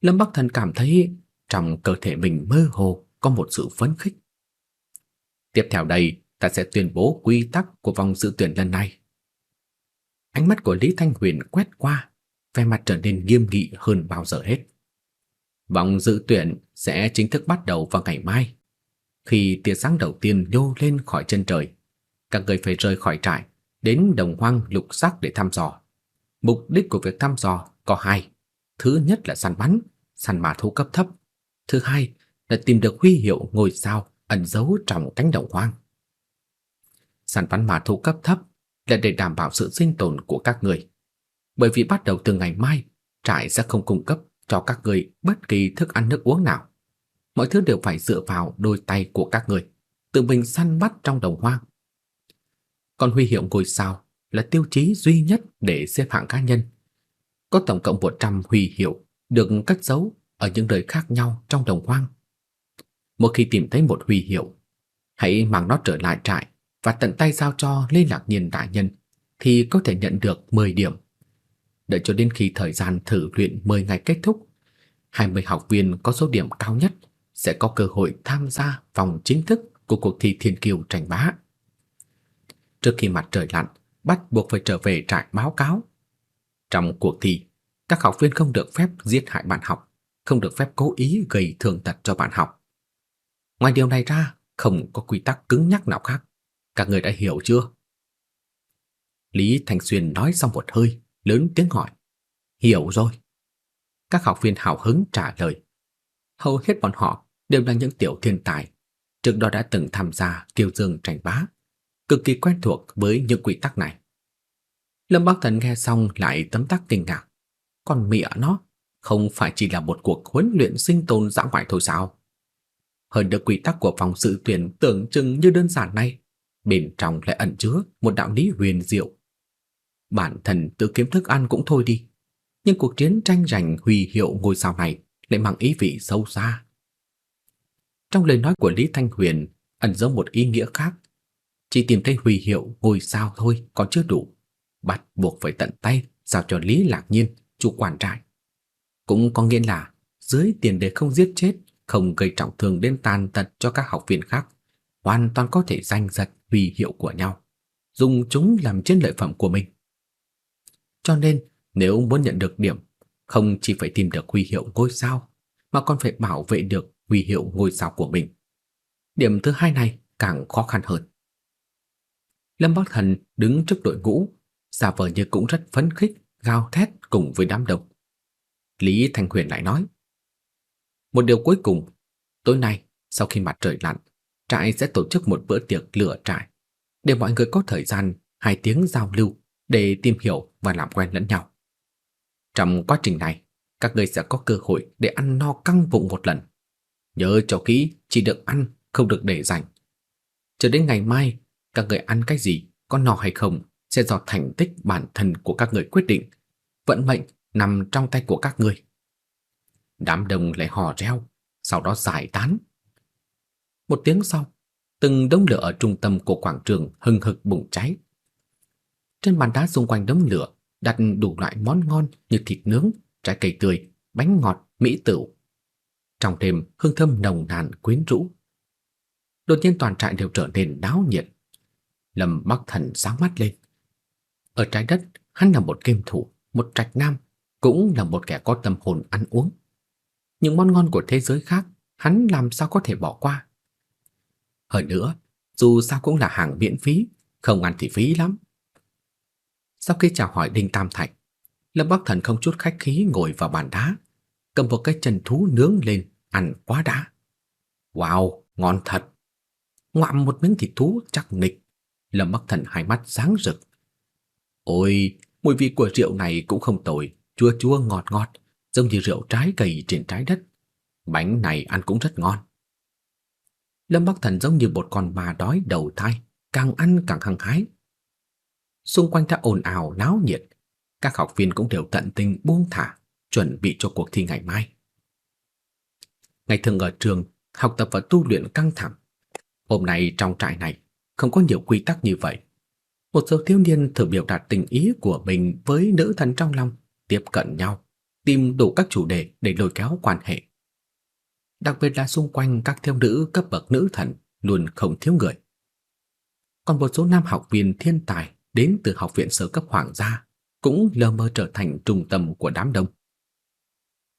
Lâm Bắc Thần cảm thấy trong cơ thể mình mơ hồ có một sự phấn khích. Tiếp theo đây, ta sẽ tuyên bố quy tắc của vòng dự tuyển lần này. Ánh mắt của Lý Thanh Huyền quét qua, vẻ mặt trở nên nghiêm nghị hơn bao giờ hết. Vòng dự tuyển sẽ chính thức bắt đầu vào ngày mai. Khi tia sáng đầu tiên nhô lên khỏi chân trời, các người phải rời khỏi trại, đến đồng hoang lục sắc để thăm dò. Mục đích của việc thăm dò có hai. Thứ nhất là săn bắn, săn mã thú cấp thấp. Thứ hai là tìm được huy hiệu ngôi sao ẩn giấu trong cánh đồng hoang. Săn bắn ma thú cấp thấp là để đảm bảo sự sinh tồn của các người. Bởi vì bắt đầu từ ngày mai, trại sẽ không cung cấp cho các người bất kỳ thức ăn nước uống nào. Mọi thứ đều phải dựa vào đôi tay của các người, tự mình săn bắt trong đồng hoang. Còn huy hiệu ngôi sao là tiêu chí duy nhất để xếp hạng cá nhân có tổng cộng 100 huy hiệu được cất giấu ở những nơi khác nhau trong đồng hoang. Một khi tìm thấy một huy hiệu, hãy mang nó trở lại trại và tận tay giao cho Lê Lạc Nhiên đại nhân thì có thể nhận được 10 điểm. Đợi cho đến khi thời gian thử luyện 10 ngày kết thúc, 20 học viên có số điểm cao nhất sẽ có cơ hội tham gia vòng chính thức của cuộc thi Thiên Kiều tranh bá. Trước khi mặt trời lặn, bắt buộc phải trở về trại báo cáo trong cuộc thi, các học viên không được phép giết hại bạn học, không được phép cố ý gây thương tật cho bạn học. Ngoài điều này ra, không có quy tắc cứng nhắc nào khác. Các người đã hiểu chưa? Lý Thành Xuyên nói xong một hơi, lớn tiếng hỏi. Hiểu rồi. Các học viên hào hứng trả lời. Hầu hết bọn họ đều là những tiểu thiên tài. trước đó đã từng tham gia kiều dương tranh bá, cực kỳ quen thuộc với những quy tắc này. Lâm Bắc Thần nghe xong lại tấm tắc kinh ngạc. Còn mẹ nó, không phải chỉ là một cuộc huấn luyện sinh tồn dã ngoại thôi sao? Hơn được quy tắc của phòng sự tuyển tưởng chừng như đơn giản này, bên trong lại ẩn chứa một đạo lý huyền diệu. Bản thân tự kiếm thức ăn cũng thôi đi, nhưng cuộc chiến tranh giành huy hiệu ngôi sao này lại mang ý vị sâu xa. Trong lời nói của Lý Thanh Huyền ẩn giấu một ý nghĩa khác. Chỉ tìm thấy huy hiệu ngôi sao thôi còn chưa đủ, bắt buộc phải tận tay giao cho Lý Lạc Nhiên, chủ quản trại. Cũng có nghĩa là dưới tiền đề không giết chết, không gây trọng thương đến tàn tật cho các học viên khác, hoàn toàn có thể giành giật huy hiệu của nhau, dùng chúng làm chiến lợi phẩm của mình. Cho nên, nếu muốn nhận được điểm, không chỉ phải tìm được huy hiệu ngôi sao, mà còn phải bảo vệ được huy hiệu ngôi sao của mình. Điểm thứ hai này càng khó khăn hơn. Lâm Bắc Thần đứng trước đội ngũ, giả vờ như cũng rất phấn khích, gào thét cùng với đám đông. Lý Thanh Huyền lại nói: "Một điều cuối cùng, tối nay sau khi mặt trời lặn, trại sẽ tổ chức một bữa tiệc lửa trại để mọi người có thời gian hai tiếng giao lưu để tìm hiểu và làm quen lẫn nhau. Trong quá trình này, các người sẽ có cơ hội để ăn no căng bụng một lần. Nhớ cho kỹ, chỉ được ăn, không được để dành. Cho đến ngày mai, các người ăn cái gì, có no hay không sẽ do thành tích bản thân của các người quyết định. Vận mệnh nằm trong tay của các người. Đám đông lại hò reo, sau đó giải tán. Một tiếng sau, từng đống lửa ở trung tâm của quảng trường hừng hực bùng cháy. Trên bàn đá xung quanh đống lửa đặt đủ loại món ngon như thịt nướng, trái cây tươi, bánh ngọt, mỹ tửu. Trong đêm hương thơm nồng nàn quyến rũ. Đột nhiên toàn trại đều trở nên náo nhiệt. Lâm Bắc Thần sáng mắt lên. Ở trái đất, hắn là một game thủ, một trạch nam, cũng là một kẻ có tâm hồn ăn uống. Những món ngon của thế giới khác, hắn làm sao có thể bỏ qua. Hơn nữa, dù sao cũng là hàng miễn phí, không ăn thì phí lắm. Sau khi chào hỏi Đinh Tam Thạch, Lâm Bắc Thần không chút khách khí ngồi vào bàn đá, cầm một cái chân thú nướng lên, ăn quá đã. Wow, ngon thật. Ngoạm một miếng thịt thú chắc nịch, Lâm Bắc Thần hai mắt sáng rực. Ôi, mùi vị của rượu này cũng không tồi, chua chua ngọt ngọt, giống như rượu trái cây trên trái đất. Bánh này ăn cũng rất ngon. Lâm Bắc Thần giống như một con ma đói đầu thai, càng ăn càng hăng hái. Xung quanh đã ồn ào náo nhiệt, các học viên cũng đều tận tình buông thả, chuẩn bị cho cuộc thi ngày mai. Ngày thường ở trường, học tập và tu luyện căng thẳng. Hôm nay trong trại này không có nhiều quy tắc như vậy. Một số thiếu niên thử biểu đạt tình ý của mình với nữ thần trong lòng, tiếp cận nhau, tìm đủ các chủ đề để lôi kéo quan hệ. Đặc biệt là xung quanh các thiếu nữ cấp bậc nữ thần luôn không thiếu người. Còn một số nam học viên thiên tài đến từ học viện sơ cấp hoàng gia cũng lờ mơ trở thành trung tâm của đám đông.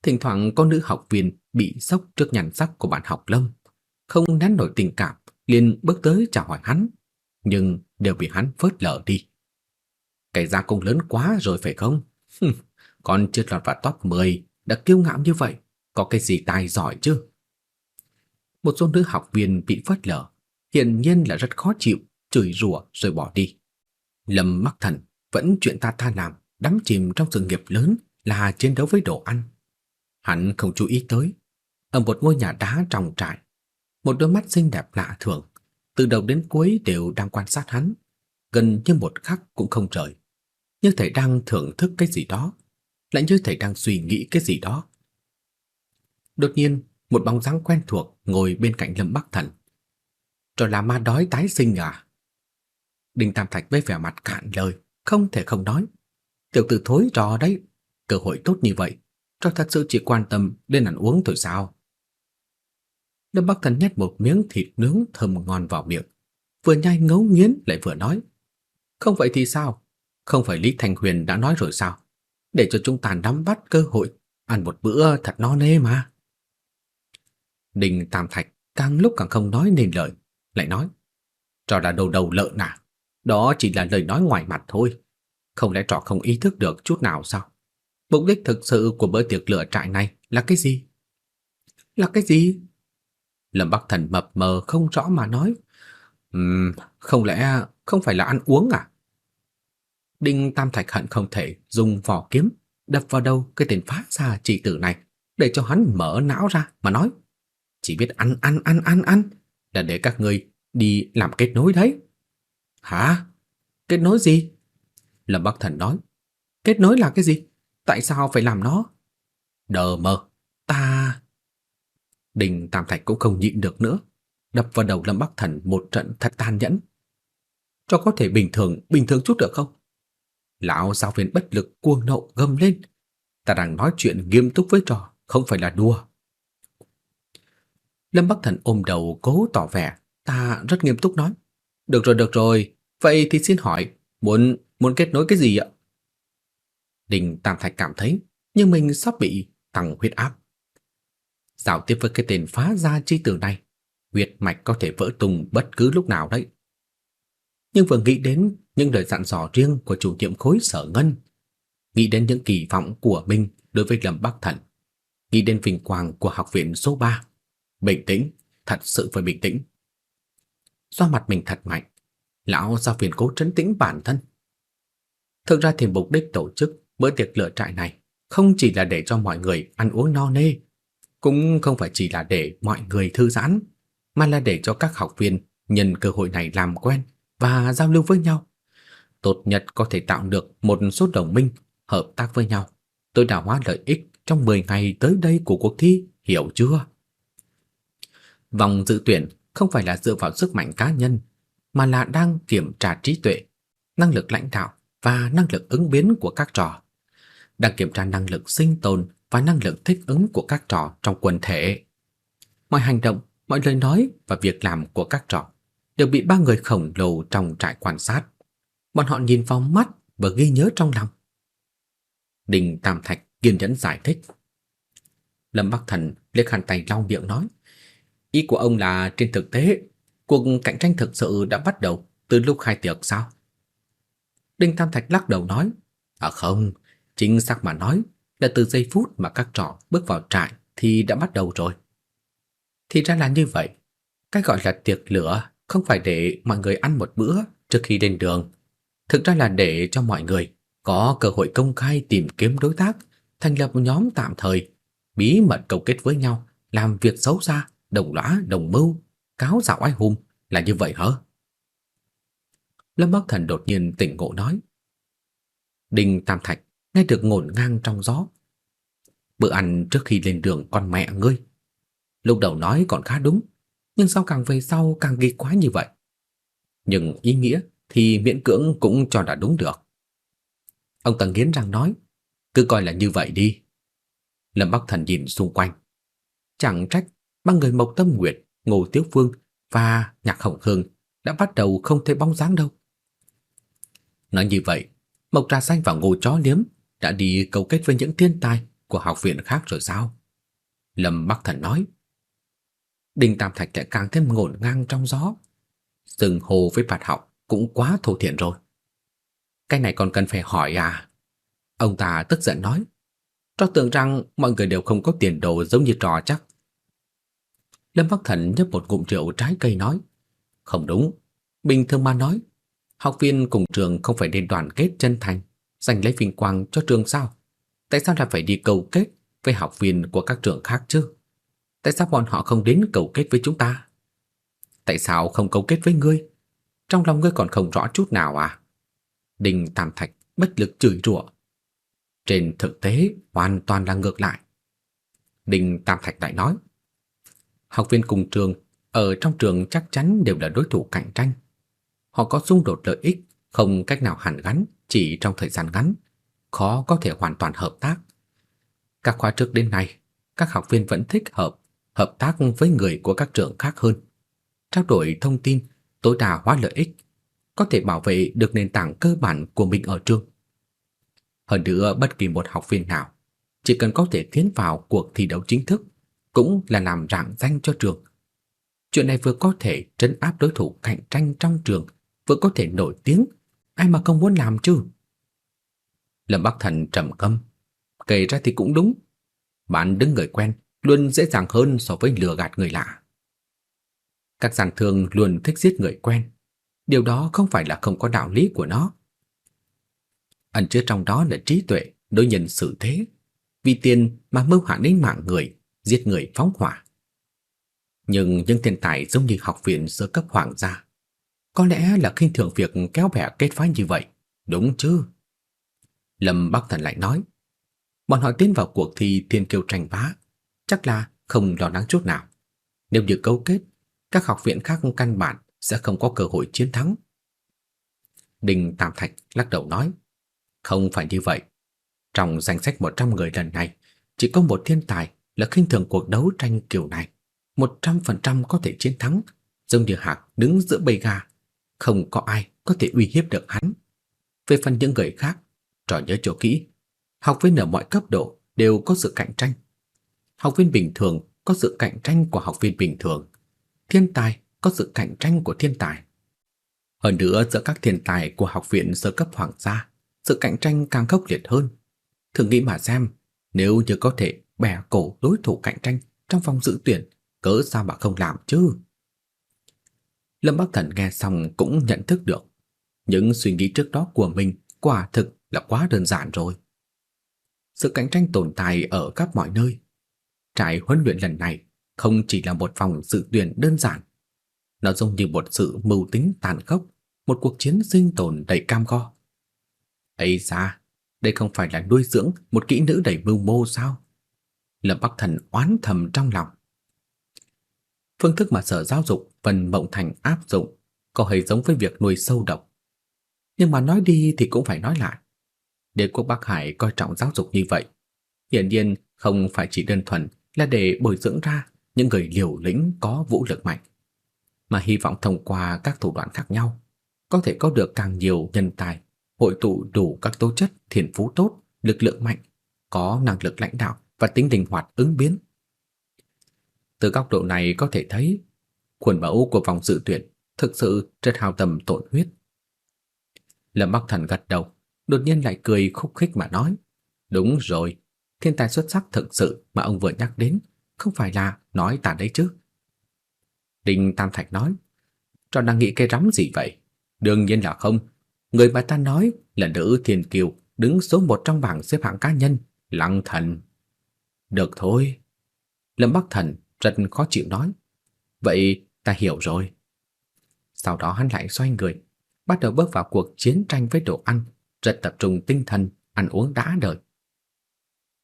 Thỉnh thoảng có nữ học viên bị sốc trước nhan sắc của bạn học Lâm, không nén nổi tình cảm, liền bước tới chào hỏi hắn, nhưng đều bị hắn phớt lờ đi. Cái gia công lớn quá rồi phải không? Còn chưa lọt vào top 10 đã kiêu ngạo như vậy, có cái gì tài giỏi chứ? Một số nữ học viên bị phớt lờ, hiển nhiên là rất khó chịu, chửi rủa rồi bỏ đi. Lâm Mặc Thần vẫn chuyện ta tha làm, đắm chìm trong sự nghiệp lớn là chiến đấu với đồ ăn. Hắn không chú ý tới, ở một ngôi nhà đá trong trại, một đôi mắt xinh đẹp lạ thường, từ đầu đến cuối đều đang quan sát hắn, gần như một khắc cũng không rời. Như thể đang thưởng thức cái gì đó, lại như thể đang suy nghĩ cái gì đó. Đột nhiên, một bóng dáng quen thuộc ngồi bên cạnh Lâm Bắc Thần. Rồi là ma đói tái sinh à? Đinh Tam Thạch với vẻ mặt cạn lời, không thể không nói. Tiểu tử thối trò đấy, cơ hội tốt như vậy, cho thật sự chỉ quan tâm đến ăn uống thôi sao? Lâm Bắc Thần nhét một miếng thịt nướng thơm ngon vào miệng, vừa nhai ngấu nghiến lại vừa nói. Không vậy thì sao? Không phải Lý Thành Huyền đã nói rồi sao? Để cho chúng ta nắm bắt cơ hội, ăn một bữa thật no nê mà. Đinh Tam Thạch càng lúc càng không nói nên lời, lại nói. trò là đầu đầu lợn à? Đó chỉ là lời nói ngoài mặt thôi. Không lẽ trò không ý thức được chút nào sao? Mục đích thực sự của bữa tiệc lửa trại này là cái gì? Là cái gì? Lâm Bắc Thần mập mờ không rõ mà nói. Ừm, không lẽ không phải là ăn uống à? Đinh Tam Thạch hận không thể dùng vỏ kiếm đập vào đầu cái tên phá xa chỉ tử này để cho hắn mở não ra mà nói. Chỉ biết ăn ăn ăn ăn ăn là để các ngươi đi làm kết nối đấy. Hả? Kết nối gì? Lâm Bắc Thần nói. Kết nối là cái gì? Tại sao phải làm nó? Đờ mờ, ta... Đình Tam Thạch cũng không nhịn được nữa, đập vào đầu Lâm Bắc Thần một trận thật tàn nhẫn. Cho có thể bình thường, bình thường chút được không? Lão giáo viên bất lực cuồng nộ gầm lên. Ta đang nói chuyện nghiêm túc với trò, không phải là đùa. Lâm Bắc Thần ôm đầu cố tỏ vẻ, ta rất nghiêm túc nói. Được rồi, được rồi, vậy thì xin hỏi, muốn muốn kết nối cái gì ạ? Đình Tam Thạch cảm thấy như mình sắp bị tăng huyết áp. Giao tiếp với cái tên phá gia chi tử này, huyết mạch có thể vỡ tung bất cứ lúc nào đấy. Nhưng vừa nghĩ đến những lời dặn dò riêng của chủ nhiệm khối sở ngân, nghĩ đến những kỳ vọng của mình đối với Lâm Bắc Thần, nghĩ đến vinh quang của học viện số 3. Bình tĩnh, thật sự phải bình tĩnh. Do mặt mình thật mạnh, lão giáo viên cố trấn tĩnh bản thân. Thực ra thì mục đích tổ chức bữa tiệc lửa trại này không chỉ là để cho mọi người ăn uống no nê, cũng không phải chỉ là để mọi người thư giãn, mà là để cho các học viên nhân cơ hội này làm quen và giao lưu với nhau. Tốt nhất có thể tạo được một số đồng minh hợp tác với nhau, tối đa hóa lợi ích trong 10 ngày tới đây của cuộc thi, hiểu chưa? Vòng dự tuyển không phải là dựa vào sức mạnh cá nhân, mà là đang kiểm tra trí tuệ, năng lực lãnh đạo và năng lực ứng biến của các trò. Đang kiểm tra năng lực sinh tồn và năng lực thích ứng của các trò trong quần thể. Mọi hành động, mọi lời nói và việc làm của các trò đều bị ba người khổng lồ trong trại quan sát. Bọn họ nhìn vào mắt và ghi nhớ trong lòng. Đình Tam Thạch kiên nhẫn giải thích. Lâm Bắc Thần liếc khăn tay lau miệng nói. Ý của ông là trên thực tế, cuộc cạnh tranh thực sự đã bắt đầu từ lúc khai tiệc sao? Đinh Tam Thạch lắc đầu nói. À không, chính xác mà nói là từ giây phút mà các trò bước vào trại thì đã bắt đầu rồi. Thì ra là như vậy. Cái gọi là tiệc lửa không phải để mọi người ăn một bữa trước khi lên đường. Thực ra là để cho mọi người có cơ hội công khai tìm kiếm đối tác, thành lập một nhóm tạm thời, bí mật cầu kết với nhau, làm việc xấu xa, đồng lõa, đồng mưu, cáo dạo oai hùng, là như vậy hả? Lâm Bắc Thần đột nhiên tỉnh ngộ nói. Đinh Tam Thạch nghe được ngổn ngang trong gió. Bữa ăn trước khi lên đường con mẹ ngươi. Lúc đầu nói còn khá đúng, nhưng sao càng về sau càng ghi quá như vậy. Nhưng ý nghĩa thì miễn cưỡng cũng cho là đúng được. Ông Tần nghiến răng nói, cứ coi là như vậy đi. Lâm Bắc Thần nhìn xung quanh. Chẳng trách ba người Mộc Tâm Nguyệt, Ngô Tiếu Phương và Nhạc Hồng Hương đã bắt đầu không thấy bóng dáng đâu. Nói như vậy, Mộc Trà Xanh và Ngô Chó Liếm đã đi cầu kết với những thiên tài của học viện khác rồi sao? Lâm Bắc Thần nói. Đinh Tam Thạch lại càng thêm ngổn ngang trong gió. Sừng hồ với bạt học cũng quá thô thiện rồi. Cái này còn cần phải hỏi à? Ông ta tức giận nói. Trò tưởng rằng mọi người đều không có tiền đồ giống như trò chắc. Lâm Bắc Thần nhấp một ngụm rượu trái cây nói. Không đúng. Bình thường mà nói, học viên cùng trường không phải nên đoàn kết chân thành, giành lấy vinh quang cho trường sao? Tại sao lại phải đi cầu kết với học viên của các trường khác chứ? Tại sao bọn họ không đến cầu kết với chúng ta? Tại sao không cầu kết với ngươi? Trong lòng ngươi còn không rõ chút nào à? đình Tam Thạch bất lực chửi rủa. Trên thực tế hoàn toàn là ngược lại. đình Tam Thạch lại nói, học viên cùng trường ở trong trường chắc chắn đều là đối thủ cạnh tranh. Họ có xung đột lợi ích, không cách nào hàn gắn chỉ trong thời gian ngắn, khó có thể hoàn toàn hợp tác. Các khóa trước đến nay, các học viên vẫn thích hợp hợp tác với người của các trường khác hơn, trao đổi thông tin, tối đa hóa lợi ích, có thể bảo vệ được nền tảng cơ bản của mình ở trường. Hơn nữa, bất kỳ một học viên nào chỉ cần có thể tiến vào cuộc thi đấu chính thức cũng là làm rạng danh cho trường. Chuyện này vừa có thể trấn áp đối thủ cạnh tranh trong trường, vừa có thể nổi tiếng, ai mà không muốn làm chứ? Lâm Bắc Thần trầm câm, kể ra thì cũng đúng. Bạn đứng người quen luôn dễ dàng hơn so với lừa gạt người lạ. Các giang thương luôn thích giết người quen. Điều đó không phải là không có đạo lý của nó. Ẩn chứa trong đó là trí tuệ, đối nhân xử thế. Vì tiền mà mưu hại đến mạng người, giết người phóng hỏa. Nhưng những thiên tài giống như học viện sơ cấp hoàng gia, có lẽ là khinh thường việc kéo bè kết phái như vậy, đúng chứ? Lâm Bắc Thần lại nói, bọn họ tiến vào cuộc thi thiên kiêu tranh bá, chắc là không lo lắng chút nào. Nếu như cấu kết, các học viện khác căn bản sẽ không có cơ hội chiến thắng. Đinh Tam Thạch lắc đầu nói, không phải như vậy. Trong danh sách 100 người lần này, chỉ có một thiên tài là khinh thường cuộc đấu tranh kiểu này. 100% có thể chiến thắng, giống như hạc đứng giữa bầy gà. Không có ai có thể uy hiếp được hắn. Về phần những người khác, trò nhớ cho kỹ. Học viên ở mọi cấp độ đều có sự cạnh tranh. Học viên bình thường có sự cạnh tranh của học viên bình thường. Thiên tài có sự cạnh tranh của thiên tài. Hơn nữa giữa các thiên tài của học viện sơ cấp hoàng gia, sự cạnh tranh càng khốc liệt hơn. Thử nghĩ mà xem, nếu như có thể bẻ cổ đối thủ cạnh tranh trong vòng dự tuyển, cớ sao mà không làm chứ? Lâm Bắc Thần nghe xong cũng nhận thức được, những suy nghĩ trước đó của mình quả thực là quá đơn giản rồi. Sự cạnh tranh tồn tại ở khắp mọi nơi. Trại huấn luyện lần này không chỉ là một vòng dự tuyển đơn giản, nó giống như một sự mưu tính tàn khốc, một cuộc chiến sinh tồn đầy cam go. Ấy ra, đây không phải là nuôi dưỡng một kỹ nữ đầy mưu mô sao? Lâm Bắc Thần oán thầm trong lòng. Phương thức mà sở giáo dục Vân Mộng Thành áp dụng có hơi giống với việc nuôi sâu độc. Nhưng mà nói đi thì cũng phải nói lại. Đế quốc Bắc Hải coi trọng giáo dục như vậy. Hiển nhiên không phải chỉ đơn thuần là để bồi dưỡng ra những người liều lĩnh có vũ lực mạnh, mà hy vọng thông qua các thủ đoạn khác nhau, có thể có được càng nhiều nhân tài, hội tụ đủ các tố chất thiên phú tốt, lực lượng mạnh, có năng lực lãnh đạo và tính linh hoạt ứng biến. Từ góc độ này có thể thấy, khuôn mẫu của vòng dự tuyển thực sự rất hao tầm tổn huyết. Lâm Bắc Thần gật đầu, đột nhiên lại cười khúc khích mà nói, đúng rồi, thiên tài xuất sắc thực sự mà ông vừa nhắc đến, không phải là nói ta đấy chứ. Đinh Tam Thạch nói, cho đang nghĩ cái rắm gì vậy? Đương nhiên là không. Người mà ta nói là nữ thiên kiều đứng số một trong bảng xếp hạng cá nhân, lăng thần. Được thôi. Lâm Bắc Thần rất khó chịu nói. Vậy ta hiểu rồi. Sau đó hắn lại xoay người, bắt đầu bước vào cuộc chiến tranh với đồ ăn, rất tập trung tinh thần, ăn uống đã đời.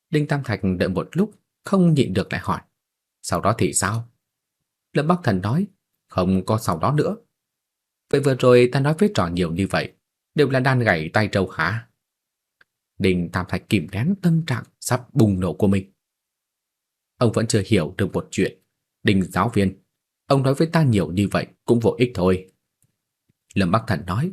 Đinh Tam Thạch đợi một lúc, không nhịn được lại hỏi. Sau đó thì sao? Lâm Bắc Thần nói, không có sau đó nữa. Vậy vừa rồi ta nói với trò nhiều như vậy, đều là đan gảy tay trâu hả? Đinh Tam Thạch kìm nén tâm trạng sắp bùng nổ của mình. Ông vẫn chưa hiểu được một chuyện. đình giáo viên, ông nói với ta nhiều như vậy cũng vô ích thôi. Lâm Bắc Thần nói,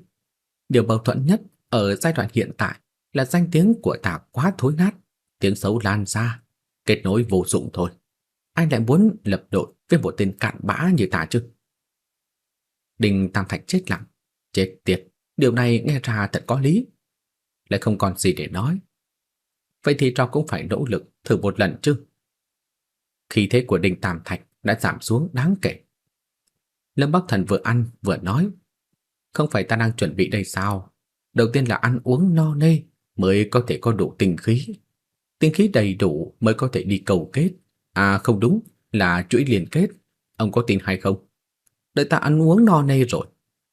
điều bầu thuẫn nhất ở giai đoạn hiện tại là danh tiếng của ta quá thối nát, tiếng xấu lan ra, kết nối vô dụng thôi. Ai lại muốn lập đội với một tên cạn bã như ta chứ? Đình Tam Thạch chết lặng, chết tiệt, điều này nghe ra thật có lý. Lại không còn gì để nói. Vậy thì trò cũng phải nỗ lực thử một lần chứ. Khí thế của Đinh Tam Thạch đã giảm xuống đáng kể. Lâm Bắc Thần vừa ăn vừa nói, không phải ta đang chuẩn bị đây sao? Đầu tiên là ăn uống no nê mới có thể có đủ tinh khí. Tinh khí đầy đủ mới có thể đi cầu kết. À không đúng, là chuỗi liên kết. Ông có tin hay không? Đợi ta ăn uống no nê rồi,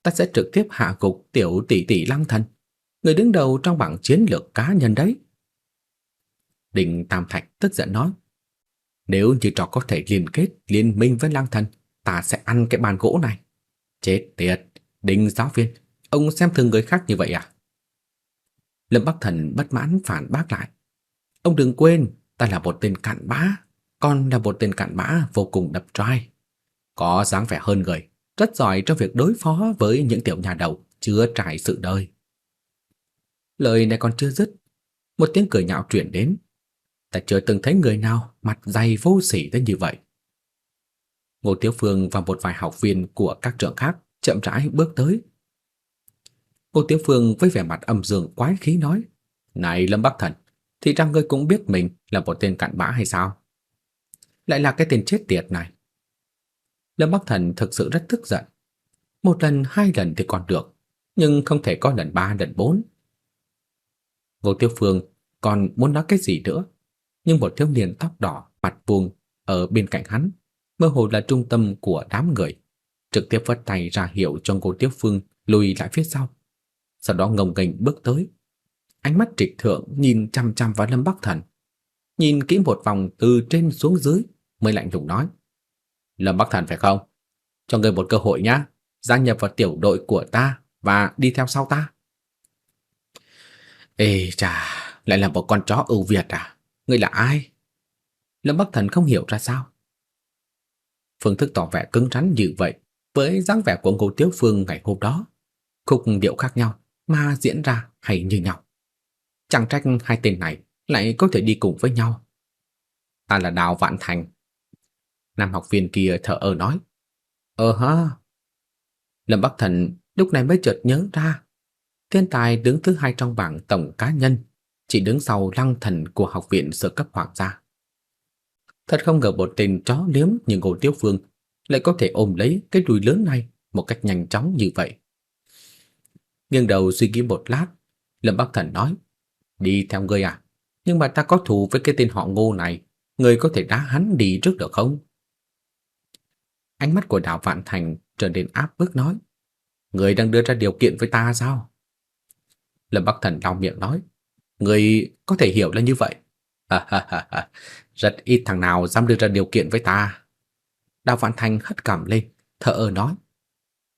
ta sẽ trực tiếp hạ gục tiểu tỷ tỷ lăng thần. Người đứng đầu trong bảng chiến lược cá nhân đấy. Đình Tam Thạch tức giận nói. Nếu như trò có thể liên kết liên minh với lang thần, ta sẽ ăn cái bàn gỗ này. Chết tiệt, Đinh giáo viên, ông xem thường người khác như vậy à? Lâm Bắc Thần bất mãn phản bác lại. Ông đừng quên, ta là một tên cặn bã, con là một tên cặn bã vô cùng đập trai. Có dáng vẻ hơn người, rất giỏi trong việc đối phó với những tiểu nhà đầu chưa trải sự đời. Lời này còn chưa dứt, một tiếng cười nhạo truyền đến. Ta chưa từng thấy người nào mặt dày vô sỉ đến như vậy. Ngô Tiếu Phương và một vài học viên của các trường khác chậm rãi bước tới. Ngô Tiếu Phương với vẻ mặt âm dương quái khí nói: "Này Lâm Bắc Thần, thì rằng ngươi cũng biết mình là một tên cặn bã hay sao? Lại là cái tên chết tiệt này." Lâm Bắc Thần thực sự rất tức giận. Một lần, hai lần thì còn được, nhưng không thể có lần ba, lần bốn. Ngô Tiêu Phương còn muốn nói cái gì nữa, nhưng một thiếu niên tóc đỏ, mặt vuông ở bên cạnh hắn, mơ hồ là trung tâm của đám người, trực tiếp vất tay ra hiệu cho Ngô Tiêu Phương lùi lại phía sau. Sau đó ngông nghênh bước tới, ánh mắt trịch thượng nhìn chăm chăm vào Lâm Bắc Thần. Nhìn kỹ một vòng từ trên xuống dưới, mới lạnh lùng nói: "Lâm Bắc Thần phải không? Cho ngươi một cơ hội nhá, gia nhập vào tiểu đội của ta và đi theo sau ta." Ê chà, lại là một con chó ưu việt à? Ngươi là ai? Lâm Bắc Thần không hiểu ra sao. Phương thức tỏ vẻ cứng rắn như vậy với dáng vẻ của Ngô Tiếu Phương ngày hôm đó, khúc điệu khác nhau mà diễn ra hay như nhau. Chẳng trách hai tên này lại có thể đi cùng với nhau. Ta là Đào Vạn Thành. Nam học viên kia thở ơ nói. Ờ ha. Lâm Bắc Thần lúc này mới chợt nhớ ra. Thiên tài đứng thứ hai trong bảng tổng cá nhân, chỉ đứng sau lăng thần của học viện sơ cấp hoàng gia. Thật không ngờ một tên chó liếm như Ngô Tiếu Phương lại có thể ôm lấy cái đùi lớn này một cách nhanh chóng như vậy. Nghiêng đầu suy nghĩ một lát, Lâm Bắc Thần nói, đi theo ngươi à? Nhưng mà ta có thù với cái tên họ ngô này, ngươi có thể đá hắn đi trước được không? Ánh mắt của Đào Vạn Thành trở nên áp bức nói, ngươi đang đưa ra điều kiện với ta sao? Lâm Bắc Thần đau miệng nói, ngươi có thể hiểu là như vậy. Ha ha ha ha, rất ít thằng nào dám đưa ra điều kiện với ta. Đào Vạn Thành hất cằm lên, thở ơ nói.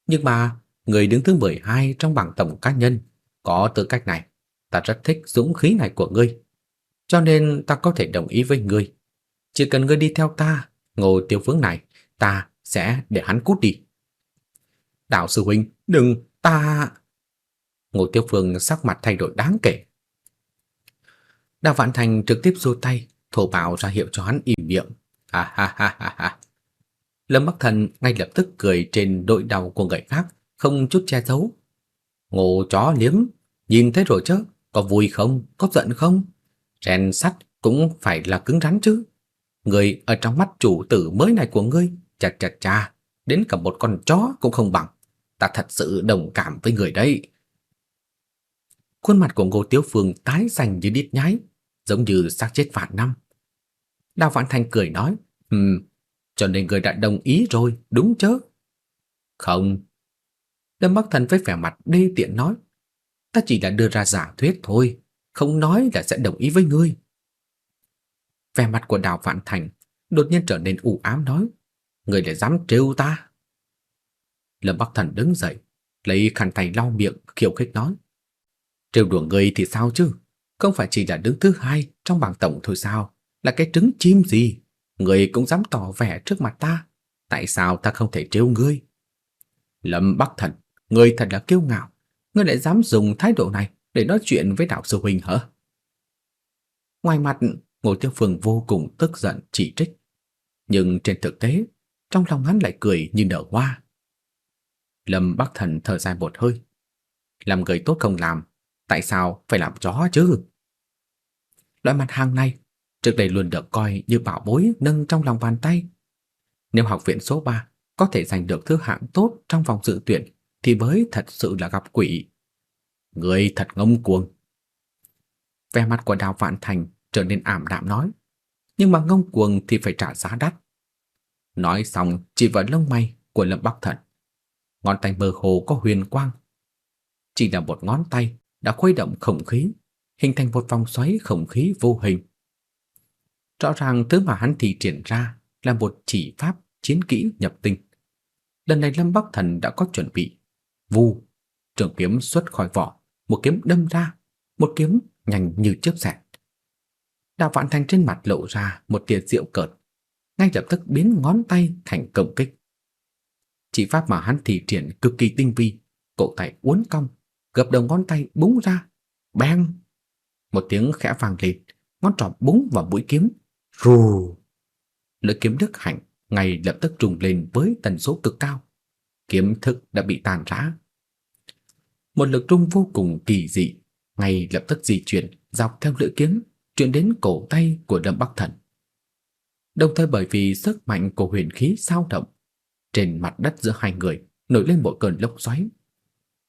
Nhưng mà, người đứng thứ 12 trong bảng tổng cá nhân, có tư cách này. Ta rất thích dũng khí này của ngươi. Cho nên ta có thể đồng ý với ngươi. Chỉ cần ngươi đi theo ta, ngồi tiêu phương này, ta sẽ để hắn cút đi. Đạo sư huynh, đừng, ta... Ngô Tiêu Phương sắc mặt thay đổi đáng kể. Đào Vạn Thành trực tiếp giơ tay, thổ bảo ra hiệu cho hắn im miệng. Ha ha ha ha ha. Lâm Bắc Thần ngay lập tức cười trên đội đầu của người khác, không chút che giấu. Ngô chó liếm, nhìn thấy rồi chứ, có vui không, có giận không? Rèn sắt cũng phải là cứng rắn chứ. Người ở trong mắt chủ tử mới này của ngươi, chà chà chà, đến cả một con chó cũng không bằng. Ta thật sự đồng cảm với người đây. Khuôn mặt của Ngô Tiếu Phương tái xanh như đít nhái, giống như xác chết vạn năm. Đào Vạn Thành cười nói, Ừm, cho nên người đã đồng ý rồi, đúng chứ? Không. Lâm Bắc Thần với vẻ mặt đê tiện nói, ta chỉ là đưa ra giả thuyết thôi, không nói là sẽ đồng ý với ngươi. Vẻ mặt của Đào Vạn Thành đột nhiên trở nên u ám nói, người lại dám trêu ta. Lâm Bắc Thần đứng dậy, lấy khăn tay lau miệng, khiêu khích nói, trêu đùa người thì sao chứ? Không phải chỉ là đứng thứ hai trong bảng tổng thôi sao? Là cái trứng chim gì? Người cũng dám tỏ vẻ trước mặt ta. Tại sao ta không thể trêu ngươi? Lâm Bắc Thần, ngươi thật là kiêu ngạo. Ngươi lại dám dùng thái độ này để nói chuyện với đạo sư huynh hả? Ngoài mặt, Ngô Tiêu Phương vô cùng tức giận chỉ trích. Nhưng trên thực tế, trong lòng hắn lại cười như nở hoa. Lâm Bắc Thần thở dài một hơi. Làm người tốt không làm, tại sao phải làm chó chứ? Loại mặt hàng này trước đây luôn được coi như bảo bối nâng trong lòng bàn tay. Nếu học viện số 3 có thể giành được thứ hạng tốt trong vòng dự tuyển thì mới thật sự là gặp quỷ. Người thật ngông cuồng. Vẻ mặt của Đào Vạn Thành trở nên ảm đạm nói, nhưng mà ngông cuồng thì phải trả giá đắt. Nói xong chỉ vào lông mày của Lâm Bắc Thần. Ngón tay mơ hồ có huyền quang. Chỉ là một ngón tay đã khuấy động không khí, hình thành một vòng xoáy không khí vô hình. Rõ ràng thứ mà hắn thi triển ra là một chỉ pháp chiến kỹ nhập tinh. Lần này Lâm Bắc Thần đã có chuẩn bị. Vu, trường kiếm xuất khỏi vỏ, một kiếm đâm ra, một kiếm nhanh như chớp xẹt. Đào Vạn Thành trên mặt lộ ra một tia diệu cợt, ngay lập tức biến ngón tay thành công kích. Chỉ pháp mà hắn thi triển cực kỳ tinh vi, cổ tay uốn cong, gập đầu ngón tay búng ra, bang. Một tiếng khẽ vang lên, ngón trỏ búng vào mũi kiếm, rù. Lưỡi kiếm đức hạnh ngay lập tức trùng lên với tần số cực cao. Kiếm thức đã bị tàn rã. Một lực trung vô cùng kỳ dị, ngay lập tức di chuyển dọc theo lưỡi kiếm, chuyển đến cổ tay của Lâm Bắc Thần. Đồng thời bởi vì sức mạnh của huyền khí sao động, Trên mặt đất giữa hai người nổi lên một cơn lốc xoáy.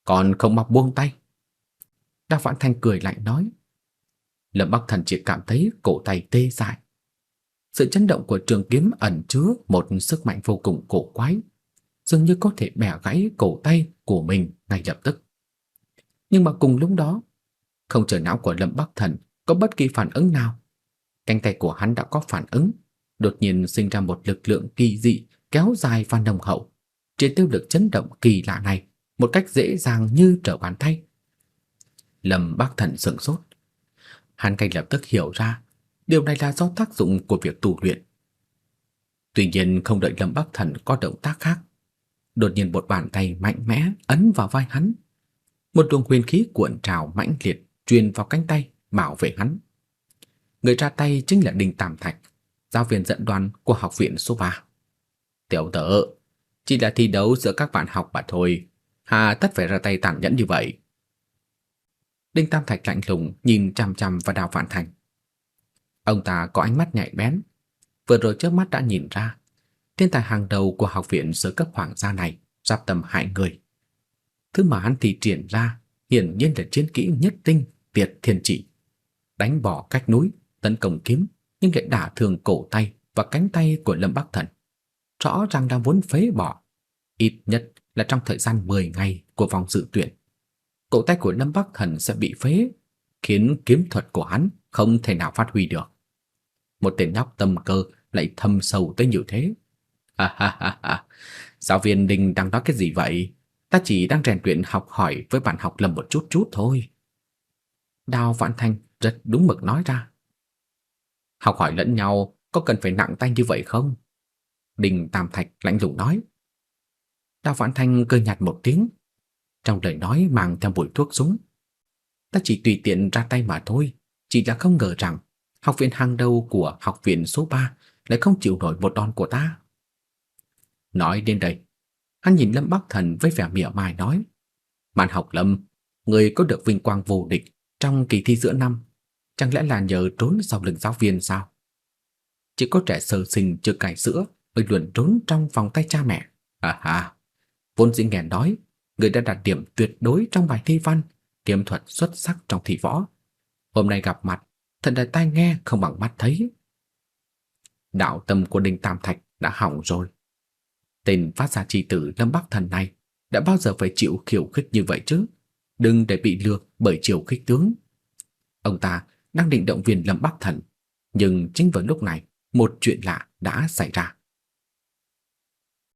Còn không mặc buông tay. Đào Vãn Thanh cười lạnh nói. Lâm Bắc Thần chỉ cảm thấy cổ tay tê dại. Sự chấn động của trường kiếm ẩn chứa một sức mạnh vô cùng cổ quái, dường như có thể bẻ gãy cổ tay của mình ngay lập tức. Nhưng mà cùng lúc đó, không chờ não của Lâm Bắc Thần có bất kỳ phản ứng nào. Cánh tay của hắn đã có phản ứng, đột nhiên sinh ra một lực lượng kỳ dị kéo dài và nồng hậu. triệt tiêu lực chấn động kỳ lạ này, một cách dễ dàng như trở bàn tay. Lâm Bắc Thần sững sốt. Hắn ngay lập tức hiểu ra, điều này là do tác dụng của việc tu luyện. Tuy nhiên không đợi Lâm Bắc Thần có động tác khác, đột nhiên một bàn tay mạnh mẽ ấn vào vai hắn. Một luồng huyền khí cuộn trào mãnh liệt truyền vào cánh tay bảo vệ hắn. Người ra tay chính là Đinh Tam Thạch, giáo viên dẫn đoàn của học viện số 3. Tiểu tử, chỉ là thi đấu giữa các bạn học mà thôi, hà tất phải ra tay tàn nhẫn như vậy. Đinh Tam Thạch lạnh lùng nhìn chằm chằm vào Đào Vạn Thành. Ông ta có ánh mắt nhạy bén, vừa rồi trước mắt đã nhìn ra, thiên tài hàng đầu của học viện sơ cấp hoàng gia này giáp tầm hại người. Thứ mà hắn thì triển ra hiển nhiên là chiến kỹ nhất tinh Việt Thiên Chỉ. Đánh bỏ cách núi, tấn công kiếm, nhưng lại đả thương cổ tay và cánh tay của Lâm Bắc Thần. Rõ ràng đang muốn phế bỏ, ít nhất là trong thời gian 10 ngày của vòng dự tuyển. Cổ tay của Lâm Bắc Thần sẽ bị phế, khiến kiếm thuật của hắn không thể nào phát huy được. Một tên nhóc tâm cơ lại thâm sâu tới như thế. Ha ha ha ha, giáo viên Đinh đang nói cái gì vậy? Ta chỉ đang rèn luyện học hỏi với bạn học lầm một chút chút thôi. Đào Vạn Thanh rất đúng mực nói ra. Học hỏi lẫn nhau có cần phải nặng tay như vậy không? Đình Tam Thạch lạnh lùng nói. Đào Vạn Thanh cười nhạt một tiếng, trong lời nói mang theo mùi thuốc súng. Ta chỉ tùy tiện ra tay mà thôi, chỉ là không ngờ rằng học viện hàng đầu của học viện số 3 lại không chịu nổi một đòn của ta. Nói đến đây, hắn nhìn Lâm Bắc Thần với vẻ mỉa mai nói: "Mạn học Lâm, người có được vinh quang vô địch trong kỳ thi giữa năm, chẳng lẽ là nhờ trốn sau lưng giáo viên sao? Chỉ có trẻ sơ sinh chưa cài sữa mới luẩn trốn trong vòng tay cha mẹ. À ha, vốn dĩ nghèn đói, người đã đạt điểm tuyệt đối trong bài thi văn, kiếm thuật xuất sắc trong thi võ. Hôm nay gặp mặt, thật là tai nghe không bằng mắt thấy. Đạo tâm của Đinh Tam Thạch đã hỏng rồi. Tên phát ra chi tử Lâm Bắc Thần này đã bao giờ phải chịu khiêu khích như vậy chứ? Đừng để bị lừa bởi chiều khích tướng. Ông ta đang định động viên Lâm Bắc Thần, nhưng chính vào lúc này, một chuyện lạ đã xảy ra.